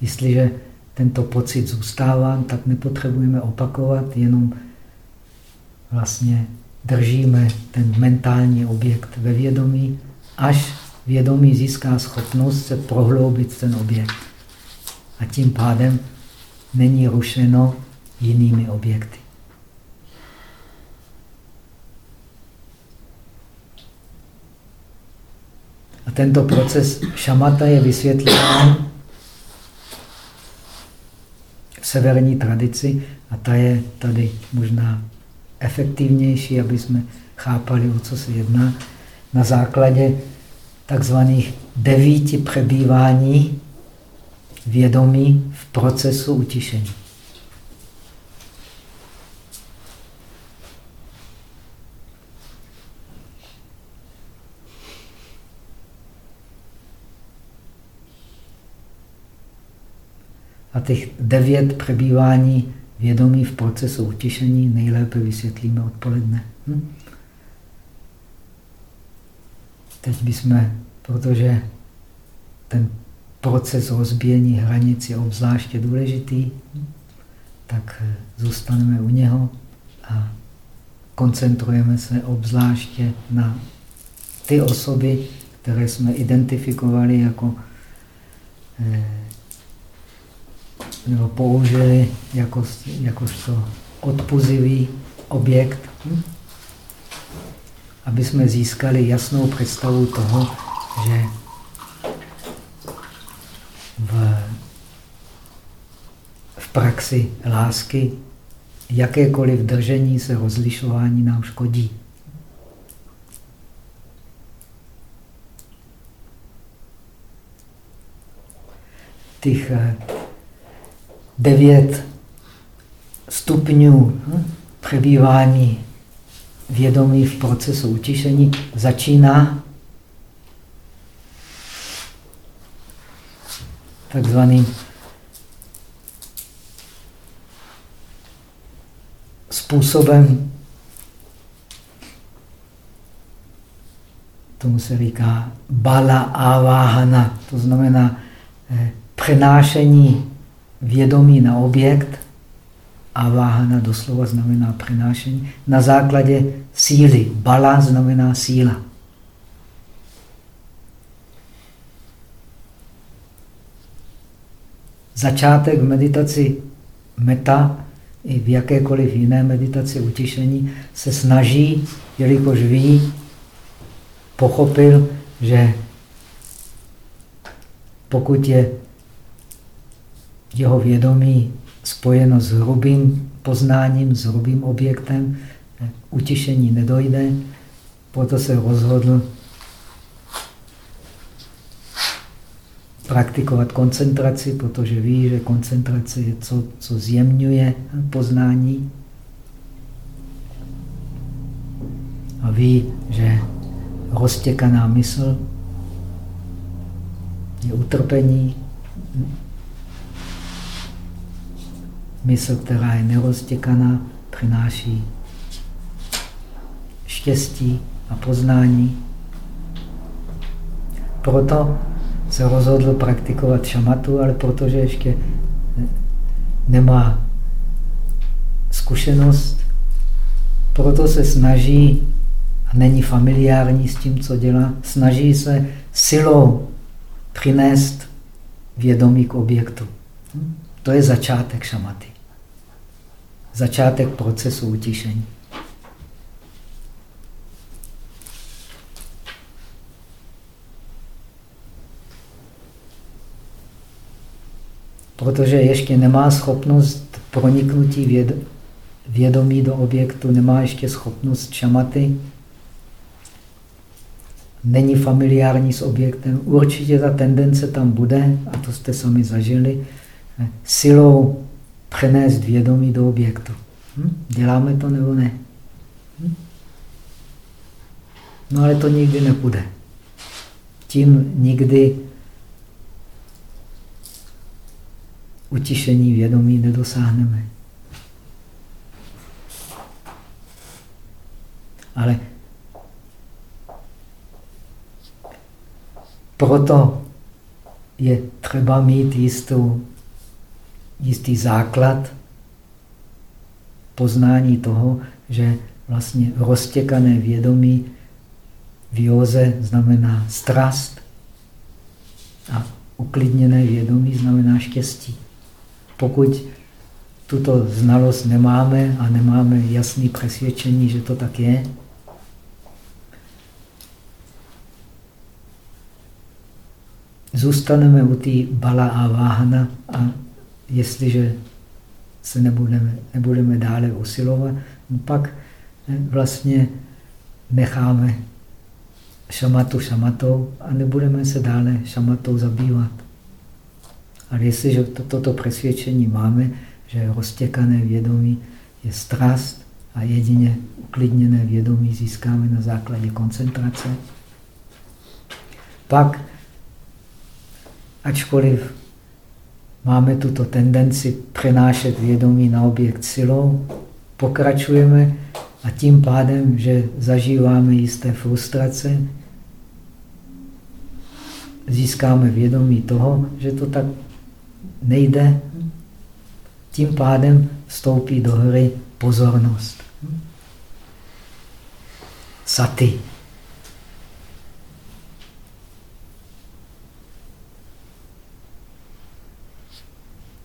Jestliže tento pocit zůstává, tak nepotřebujeme opakovat, jenom vlastně držíme ten mentální objekt ve vědomí, až vědomí získá schopnost se prohloubit ten objekt. A tím pádem není rušeno jinými objekty. A tento proces šamata je vysvětlován v severní tradici a ta je tady možná efektivnější, aby jsme chápali, o co se jedná, na základě takzvaných devíti přebývání vědomí v procesu utišení. A těch devět přebývání vědomí v procesu utišení nejlépe vysvětlíme odpoledne. Hm? Teď bychom, protože ten proces rozbíjení hranic je obzvláště důležitý, tak zůstaneme u něho a koncentrujeme se obzvláště na ty osoby, které jsme identifikovali jako eh, použili jako, jakožto odpuzivý objekt, hm? aby jsme získali jasnou představu toho, že v, v praxi lásky jakékoliv držení se rozlišování nám škodí. Těch eh, devět stupňů hm, přebývání vědomí v procesu utišení začíná takzvaným způsobem, tomu se říká bala aváhana, to znamená eh, přenášení vědomí na objekt, a váhana doslova znamená přenášení, na základě síly. Bala znamená síla. Začátek v meditaci meta i v jakékoliv jiné meditaci utišení se snaží, jelikož ví, pochopil, že pokud je jeho vědomí spojeno s hrubým poznáním, s hrubým objektem, utišení nedojde, proto se rozhodl praktikovat koncentraci, protože ví, že koncentrace je co, co zjemňuje poznání. A ví, že roztěkaná mysl je utrpení, mysl, která je neroztěkaná, přináší štěstí a poznání. Proto se rozhodl praktikovat šamatu, ale protože ještě nemá zkušenost, proto se snaží, a není familiární s tím, co dělá, snaží se silou přinést vědomí k objektu. To je začátek šamaty začátek procesu utišení. Protože ještě nemá schopnost proniknutí vědomí do objektu, nemá ještě schopnost šamaty, není familiární s objektem, určitě ta tendence tam bude, a to jste sami zažili, silou přenést vědomí do objektu. Hm? Děláme to nebo ne? Hm? No ale to nikdy nepůjde. Tím nikdy utišení vědomí nedosáhneme. Ale proto je třeba mít jistou jistý základ poznání toho, že vlastně roztěkané vědomí v józe znamená strast a uklidněné vědomí znamená štěstí. Pokud tuto znalost nemáme a nemáme jasné přesvědčení, že to tak je, zůstaneme u té bala a váhana a jestliže se nebudeme, nebudeme dále usilovat, no pak eh, vlastně necháme šamatu šamatou a nebudeme se dále šamatou zabývat. Ale jestliže to, toto přesvědčení máme, že roztěkané vědomí je strast a jedině uklidněné vědomí získáme na základě koncentrace, pak, ačkoliv máme tuto tendenci přenášet vědomí na objekt silou, pokračujeme a tím pádem, že zažíváme jisté frustrace, získáme vědomí toho, že to tak nejde, tím pádem vstoupí do hry pozornost. Saty.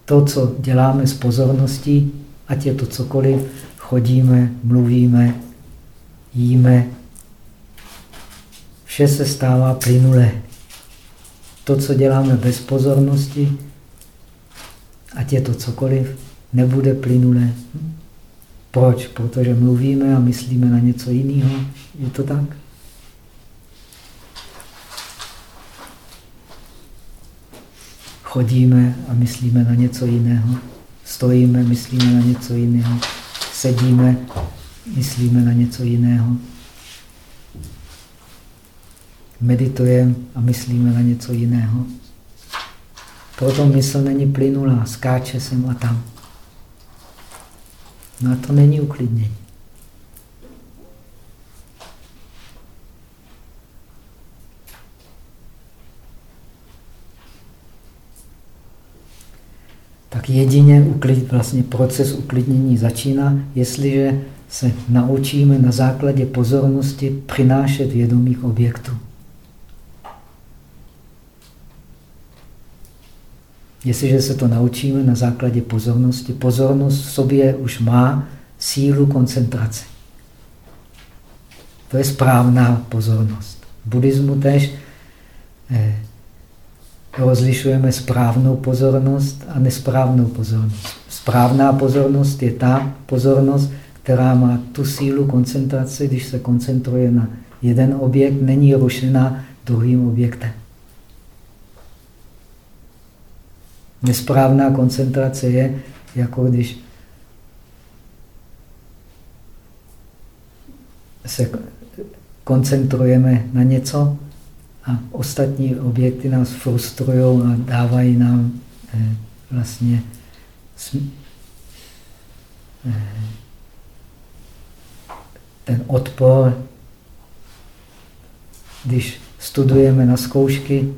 To, co děláme s pozorností, ať je to cokoliv, chodíme, mluvíme, jíme, vše se stává plynulé. To, co děláme bez pozornosti, ať je to cokoliv, nebude plynulé. Proč? Protože mluvíme a myslíme na něco jiného. Je to tak? Chodíme a myslíme na něco jiného. Stojíme, myslíme na něco jiného. Sedíme, myslíme na něco jiného. Meditujeme a myslíme na něco jiného. Proto mysl není plynulá, skáče sem a tam. No a to není uklidnění. Tak jedině uklid, vlastně proces uklidnění začíná, jestliže se naučíme na základě pozornosti přinášet vědomí k objektu. Jestliže se to naučíme na základě pozornosti, pozornost v sobě už má sílu koncentrace. To je správná pozornost. V buddhismu tež eh, rozlišujeme správnou pozornost a nesprávnou pozornost. Správná pozornost je ta pozornost, která má tu sílu koncentrace, když se koncentruje na jeden objekt, není rušená druhým objektem. Nesprávná koncentrace je, jako když se koncentrujeme na něco a ostatní objekty nás frustrují a dávají nám eh, vlastně eh, ten odpor. Když studujeme na zkoušky,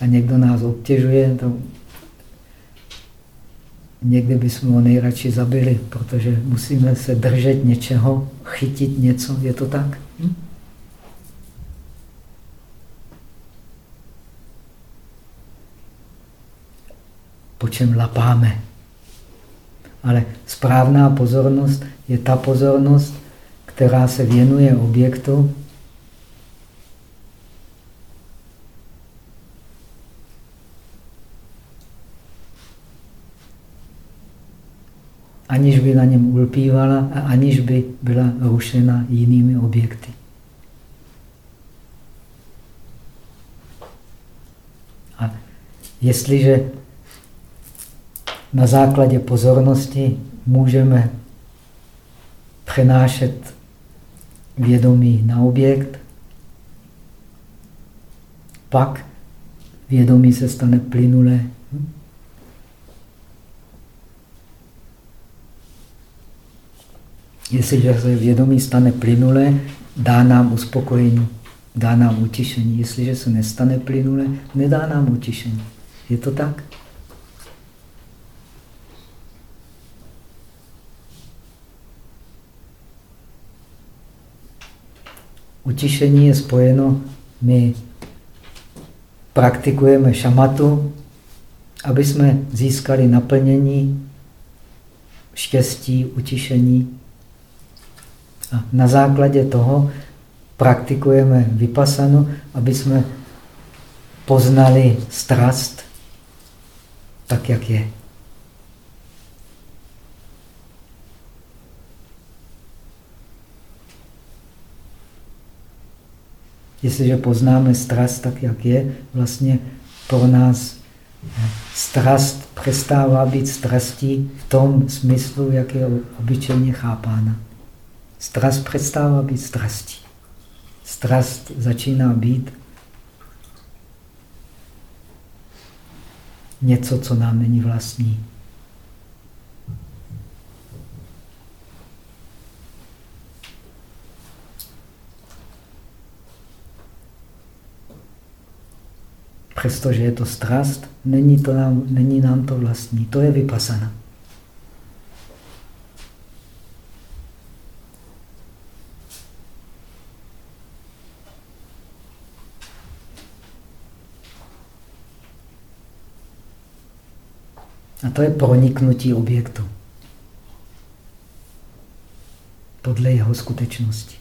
a někdo nás obtěžuje, to někdy bychom ho nejradši zabili, protože musíme se držet něčeho, chytit něco. Je to tak? Hm? Po čem lapáme. Ale správná pozornost je ta pozornost, která se věnuje objektu aniž by na něm ulpívala a aniž by byla rušena jinými objekty. A jestliže na základě pozornosti můžeme přenášet vědomí na objekt, pak vědomí se stane plynulé. Jestliže se vědomí stane plynule, dá nám uspokojení, dá nám utišení. Jestliže se nestane plynule, nedá nám utišení. Je to tak? Utišení je spojeno, my praktikujeme šamatu, aby jsme získali naplnění, štěstí, utišení a na základě toho praktikujeme vypasanu, aby jsme poznali strast tak, jak je. Jestliže poznáme strast tak, jak je, vlastně pro nás strast přestává být strastí v tom smyslu, jak je obyčejně chápána. Strast přestává být strastí. Strast začíná být něco, co nám není vlastní. Přestože je to strast, není, to nám, není nám to vlastní. To je vypasana. A to je proniknutí objektu podle jeho skutečnosti.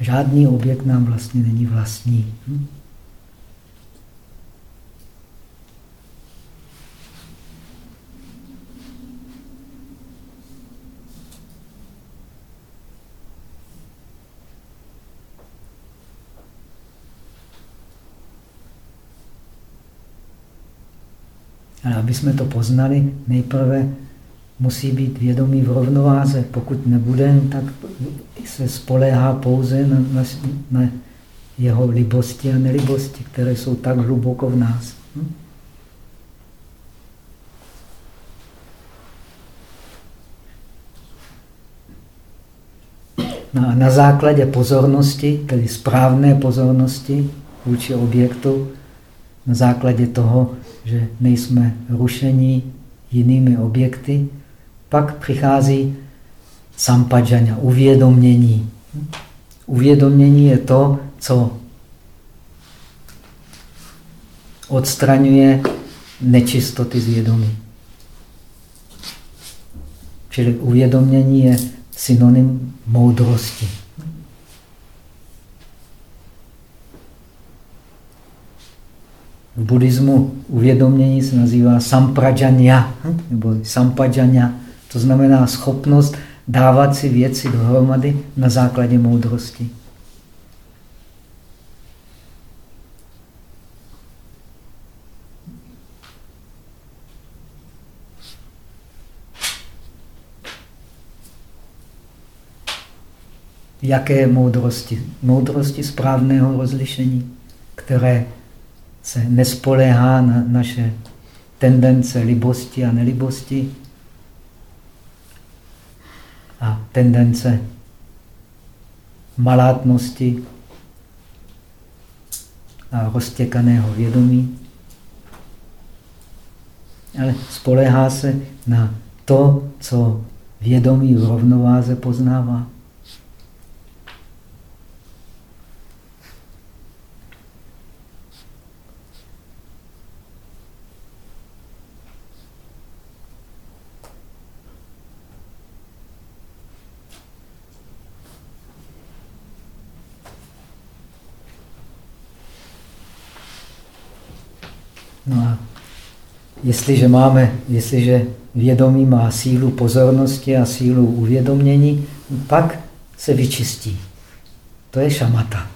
Žádný objekt nám vlastně není vlastní. Hm? Ale aby jsme to poznali, nejprve musí být vědomí v rovnováze. Pokud nebude, tak se spoléhá pouze na, na, na jeho libosti a nelibosti, které jsou tak hluboko v nás. Hm? No a na základě pozornosti, tedy správné pozornosti vůči objektu, na základě toho, že nejsme rušení jinými objekty, pak přichází sampaджaňa, uvědomění. Uvědomění je to, co odstraňuje nečistoty z vědomí. Čili uvědomění je synonym moudrosti. V buddhismu uvědomění se nazývá samprajanya, nebo sampajanya. To znamená schopnost dávat si věci dohromady na základě moudrosti. Jaké moudrosti? Moudrosti správného rozlišení, které se nespoléhá na naše tendence libosti a nelibosti a tendence malátnosti a roztěkaného vědomí, ale spolehá se na to, co vědomí v rovnováze poznává. No a jestliže máme, jestliže vědomí má sílu pozornosti a sílu uvědomění, pak se vyčistí. To je šamata.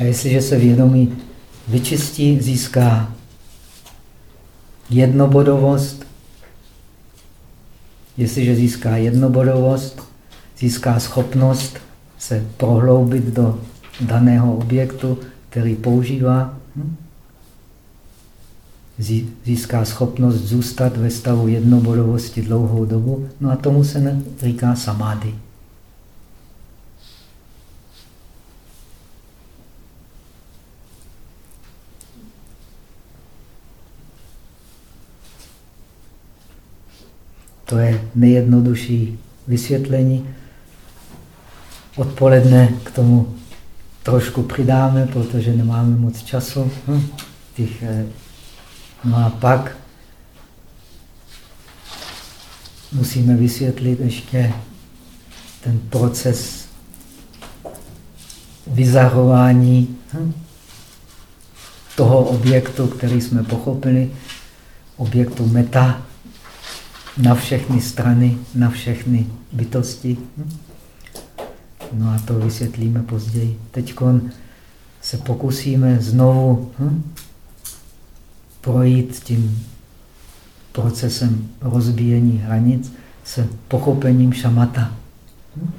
A jestliže se vědomí vyčistí, získá jednobodovost, Jestliže získá jednobodovost, získá schopnost se prohloubit do daného objektu, který používá, hm? získá schopnost zůstat ve stavu jednobodovosti dlouhou dobu, no a tomu se říká samády. To je nejjednodušší vysvětlení. Odpoledne k tomu trošku přidáme, protože nemáme moc času. Hm? Eh, no a pak musíme vysvětlit ještě ten proces vyzahování hm? toho objektu, který jsme pochopili, objektu meta, na všechny strany, na všechny bytosti. No a to vysvětlíme později. Teď se pokusíme znovu hm, projít tím procesem rozbíjení hranic se pochopením šamata. Hm?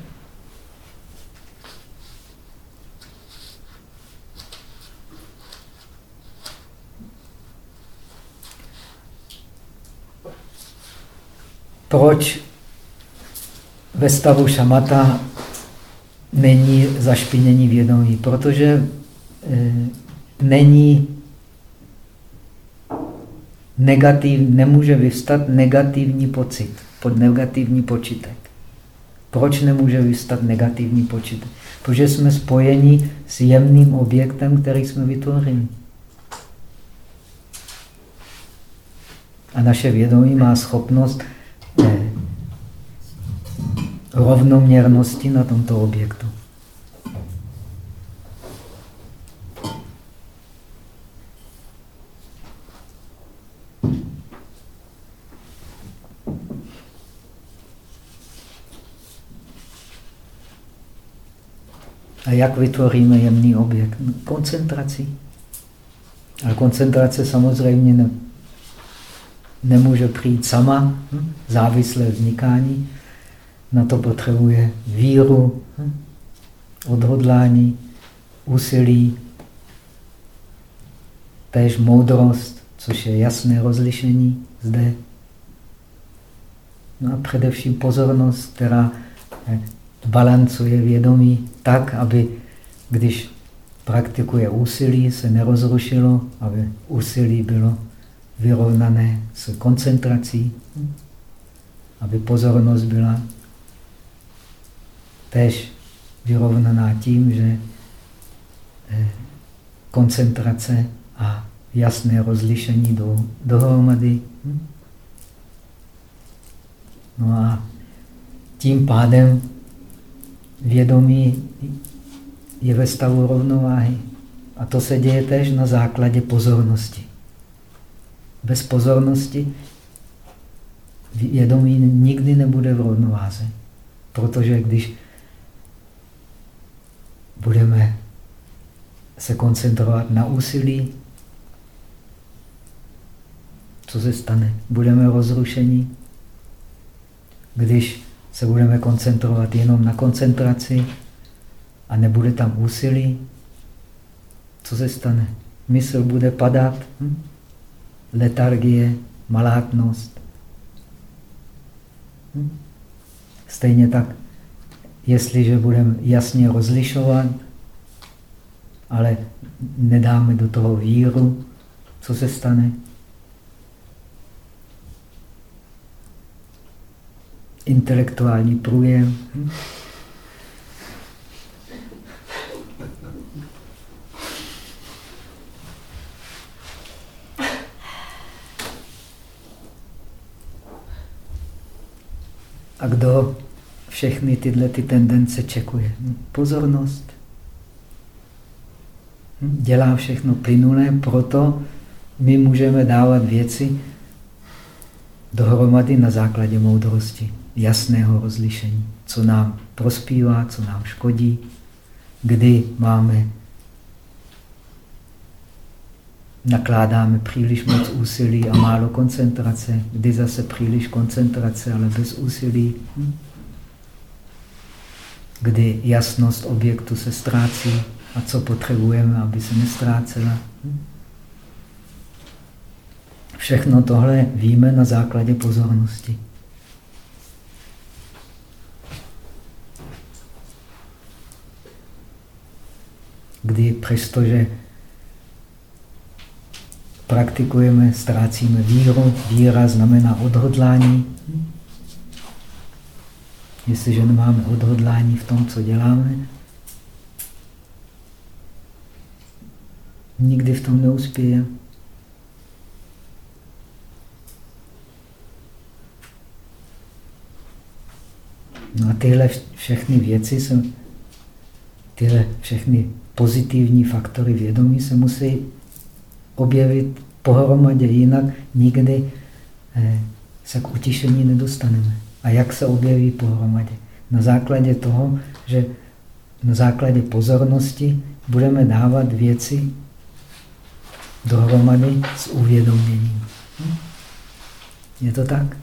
Proč ve stavu šamata není zašpinění vědomí? Protože e, není negativ, nemůže vyvstat negativní pocit, pod negativní počitek. Proč nemůže vyvstat negativní počitek? Protože jsme spojeni s jemným objektem, který jsme vytvořili. A naše vědomí má schopnost eh, rovnoměrnosti na tomto objektu. A jak vytvoříme jemný objekt? Koncentrací. A koncentrace samozřejmě nemůže přijít sama, hm? závislé vznikání. Na to potřebuje víru, hm? odhodlání, úsilí, též moudrost, což je jasné rozlišení zde. No a především pozornost, která balancuje vědomí tak, aby když praktikuje úsilí, se nerozrušilo, aby úsilí bylo vyrovnané s koncentrací, aby pozornost byla tež vyrovnaná tím, že eh, koncentrace a jasné rozlišení do, dohromady. No a tím pádem vědomí je ve stavu rovnováhy. A to se děje tež na základě pozornosti. Bez pozornosti vědomí nikdy nebude v rovnováze. Protože když budeme se koncentrovat na úsilí, co se stane? Budeme rozrušení. Když se budeme koncentrovat jenom na koncentraci a nebude tam úsilí, co se stane? Mysl bude padat, hm? Letargie, malátnost. Hm? Stejně tak, jestliže budeme jasně rozlišovat, ale nedáme do toho víru, co se stane? intelektuální průjem. A kdo všechny tyhle ty tendence čekuje? Pozornost. Dělá všechno plynulé, proto my můžeme dávat věci dohromady na základě moudrosti jasného rozlišení, co nám prospívá, co nám škodí, kdy máme, nakládáme příliš moc úsilí a málo koncentrace, kdy zase příliš koncentrace, ale bez úsilí, hm? kdy jasnost objektu se ztrácí a co potřebujeme, aby se nestrácela. Hm? Všechno tohle víme na základě pozornosti. kdy přestože praktikujeme, ztrácíme víru. Víra znamená odhodlání. Jestliže nemáme odhodlání v tom, co děláme, nikdy v tom neuspějeme. No a tyhle všechny věci jsou, tyhle všechny pozitivní faktory vědomí se musí objevit pohromadě, jinak nikdy eh, se k utišení nedostaneme. A jak se objeví pohromadě? Na základě toho, že na základě pozornosti budeme dávat věci dohromady s uvědoměním. Hm? Je to tak?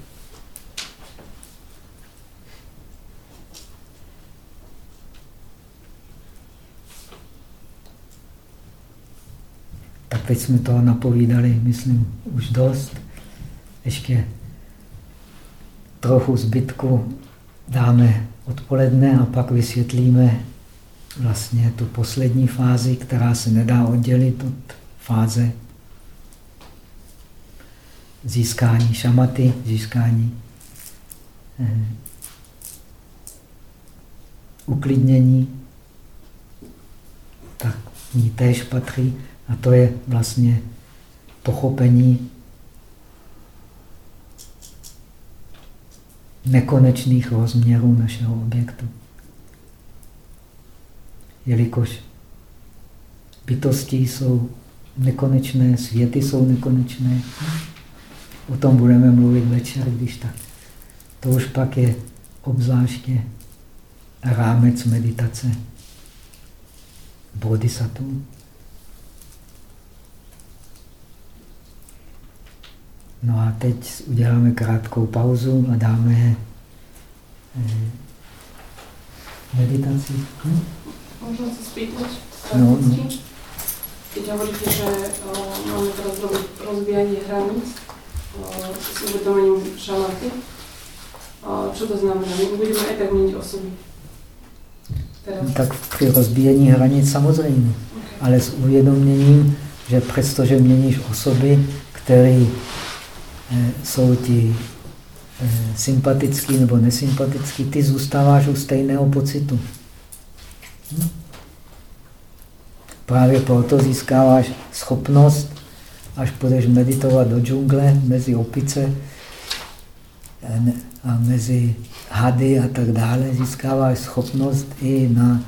Tak teď jsme toho napovídali, myslím, už dost. Ještě trochu zbytku dáme odpoledne a pak vysvětlíme vlastně tu poslední fázi, která se nedá oddělit od fáze získání šamaty, získání eh, uklidnění, tak ní též patří a to je vlastně pochopení nekonečných rozměrů našeho objektu. Jelikož bytosti jsou nekonečné, světy jsou nekonečné, o tom budeme mluvit večer, když tak. To už pak je obzvláště rámec meditace bodhisattva. No a teď uděláme krátkou pauzu a dáme eh, meditaci. Hm? Možno sa spýtať? No, no. Keď hovoríte, že o, máme teraz robiť rozvíjanie hraníc s uvedomením šamaty, o, čo to znamená? My budeme aj tak meniť osoby. Teraz. Tak při rozbíjení hranic samozřejmě, Okay. ale s uvědoměním, že přestože měníš osoby, které eh, jsou ti eh, sympatický nebo nesympatický, ty zůstáváš u stejného pocitu. Hm? Právě proto získáváš schopnost, až půjdeš meditovat do džungle mezi opice eh, a mezi hady a tak dále, získáváš schopnost i na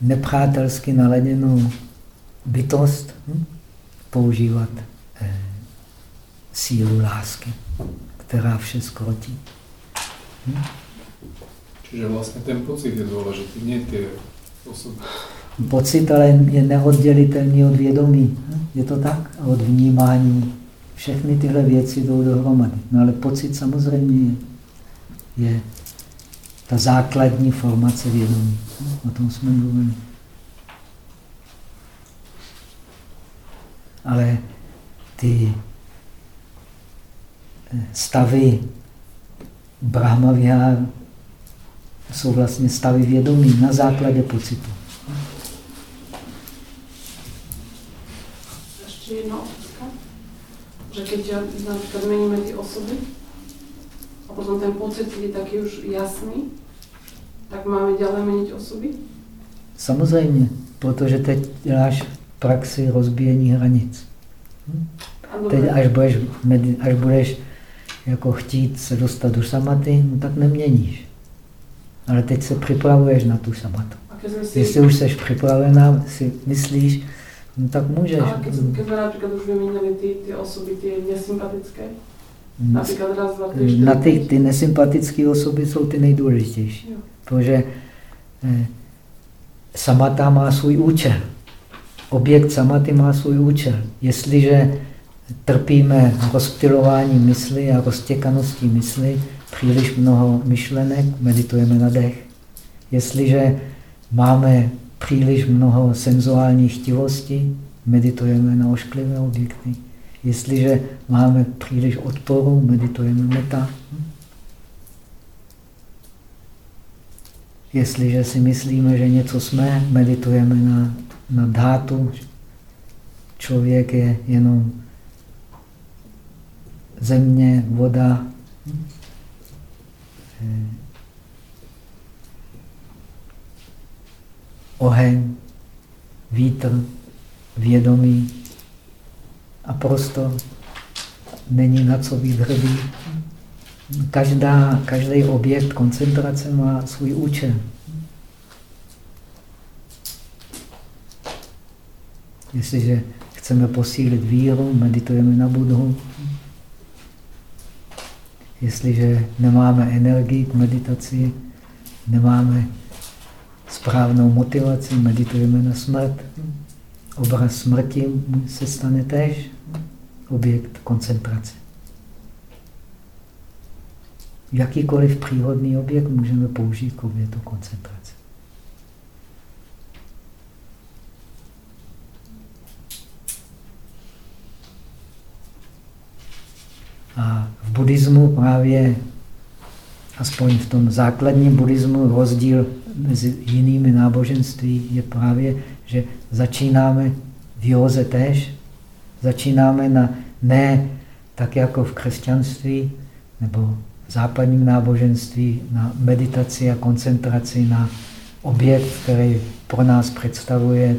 nepřátelsky naladěnou bytost hm? používat eh, sílu lásky, která vše skrotí. Hm? Čiže vlastne ten pocit je dôležitý, nie tie osoby. Pocit ale je neoddělitelný od vědomí. hm? Je to tak? A od vnímání. Všechny tyhle věci jdou dohromady. No ale pocit samozřejmě je, je ta základní formace vědomí. hm? O tom jsme mluvili. Ale ty stavy Brahma Vihar jsou vlastně stavy vědomí na základě pocitu. Ešte jedna otázka. Že keď ja, napríklad meníme tie osoby a potom ten pocit je taký už jasný, tak máme ďalej meniť osoby? Samozřejmě, protože teď děláš praxi rozbíjení hranic. Hm? Teď, až budeš, až budeš jako chtít se dostat do samaty, no tak neměníš. Ale teď se připravuješ na tu samatu. si... Jestli už jsi připravená, si myslíš, no tak můžeš. Ale keď, keď sme napríklad už vymenili tie, tie osoby, tie nesympatické, napríklad raz, dva, tri, štyri, Na ty, ty nesympatické osoby jsou ty nejdůležitější. Jo. Protože eh, samata má svůj účel. Objekt samaty má svůj účel. Jestliže trpíme rozptilováním mysli a roztěkaností mysli, příliš mnoho myšlenek, meditujeme na dech. Jestliže máme příliš mnoho senzuální chtivosti, meditujeme na ošklivé objekty. Jestliže máme příliš odporu, meditujeme meta. Jestliže si myslíme, že něco jsme, meditujeme na, na dhátu. Člověk je jenom země, voda, oheň, vítr, vědomí a prostor. Není na co být hrdý. Každá, každý objekt koncentrace má svůj účel. Jestliže chceme posílit víru, meditujeme na Budhu. Jestliže nemáme energii k meditaci, nemáme správnou motivaci, meditujeme na smrt. Obraz smrti se stane též objekt koncentrace. Jakýkoliv příhodný objekt můžeme použít k objektu koncentrace. A v buddhismu právě, aspoň v tom základním buddhismu, rozdíl mezi jinými náboženství je právě, že začínáme v józe tež, začínáme na ne tak jako v křesťanství nebo v západním náboženství, na meditaci a koncentraci na objekt, který pro nás představuje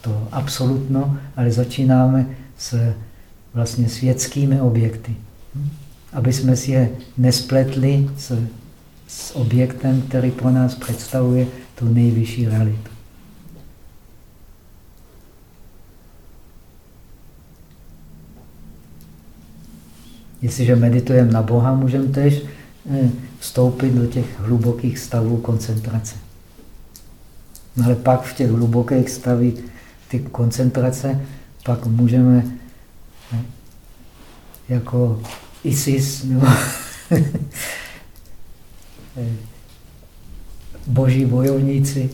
to absolutno, ale začínáme s vlastně světskými objekty. Aby jsme si je nespletli s, s objektem, který pro nás představuje tu nejvyšší realitu. Jestliže meditujeme na Boha, můžeme tež eh, vstoupit do těch hlubokých stavů koncentrace. No ale pak v těch hlubokých stavích ty koncentrace pak můžeme jako ISIS nebo boží bojovníci.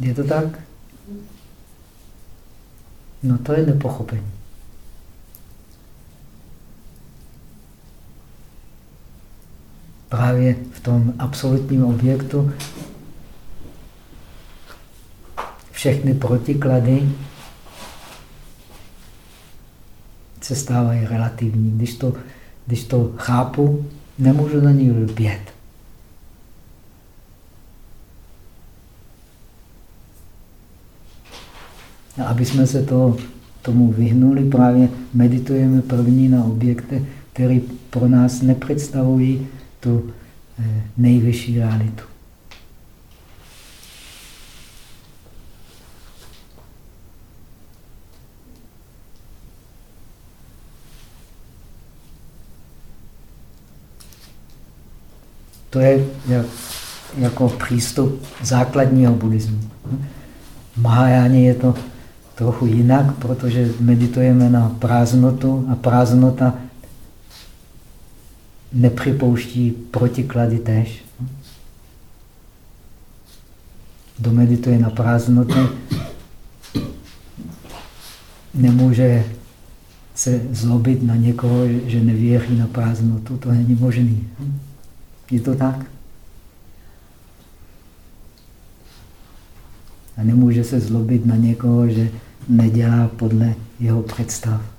Je to tak? No to je nepochopení. Právě v tom absolutním objektu všechny protiklady se stávají relativní. Když to, když to chápu, nemůžu na ní lpět. A aby jsme se to, tomu vyhnuli, právě meditujeme první na objekty, které pro nás nepředstavují tu eh, nejvyšší realitu. To je jako přístup základního buddhismu. Mahajáně je to trochu jinak, protože meditujeme na prázdnotu a prázdnota nepřipouští protiklady tež. Kdo medituje na prázdnotu, nemůže se zlobit na někoho, že nevěří na prázdnotu. To není možné. Je to tak? A nemůže se zlobit na někoho, že nedělá podle jeho představ.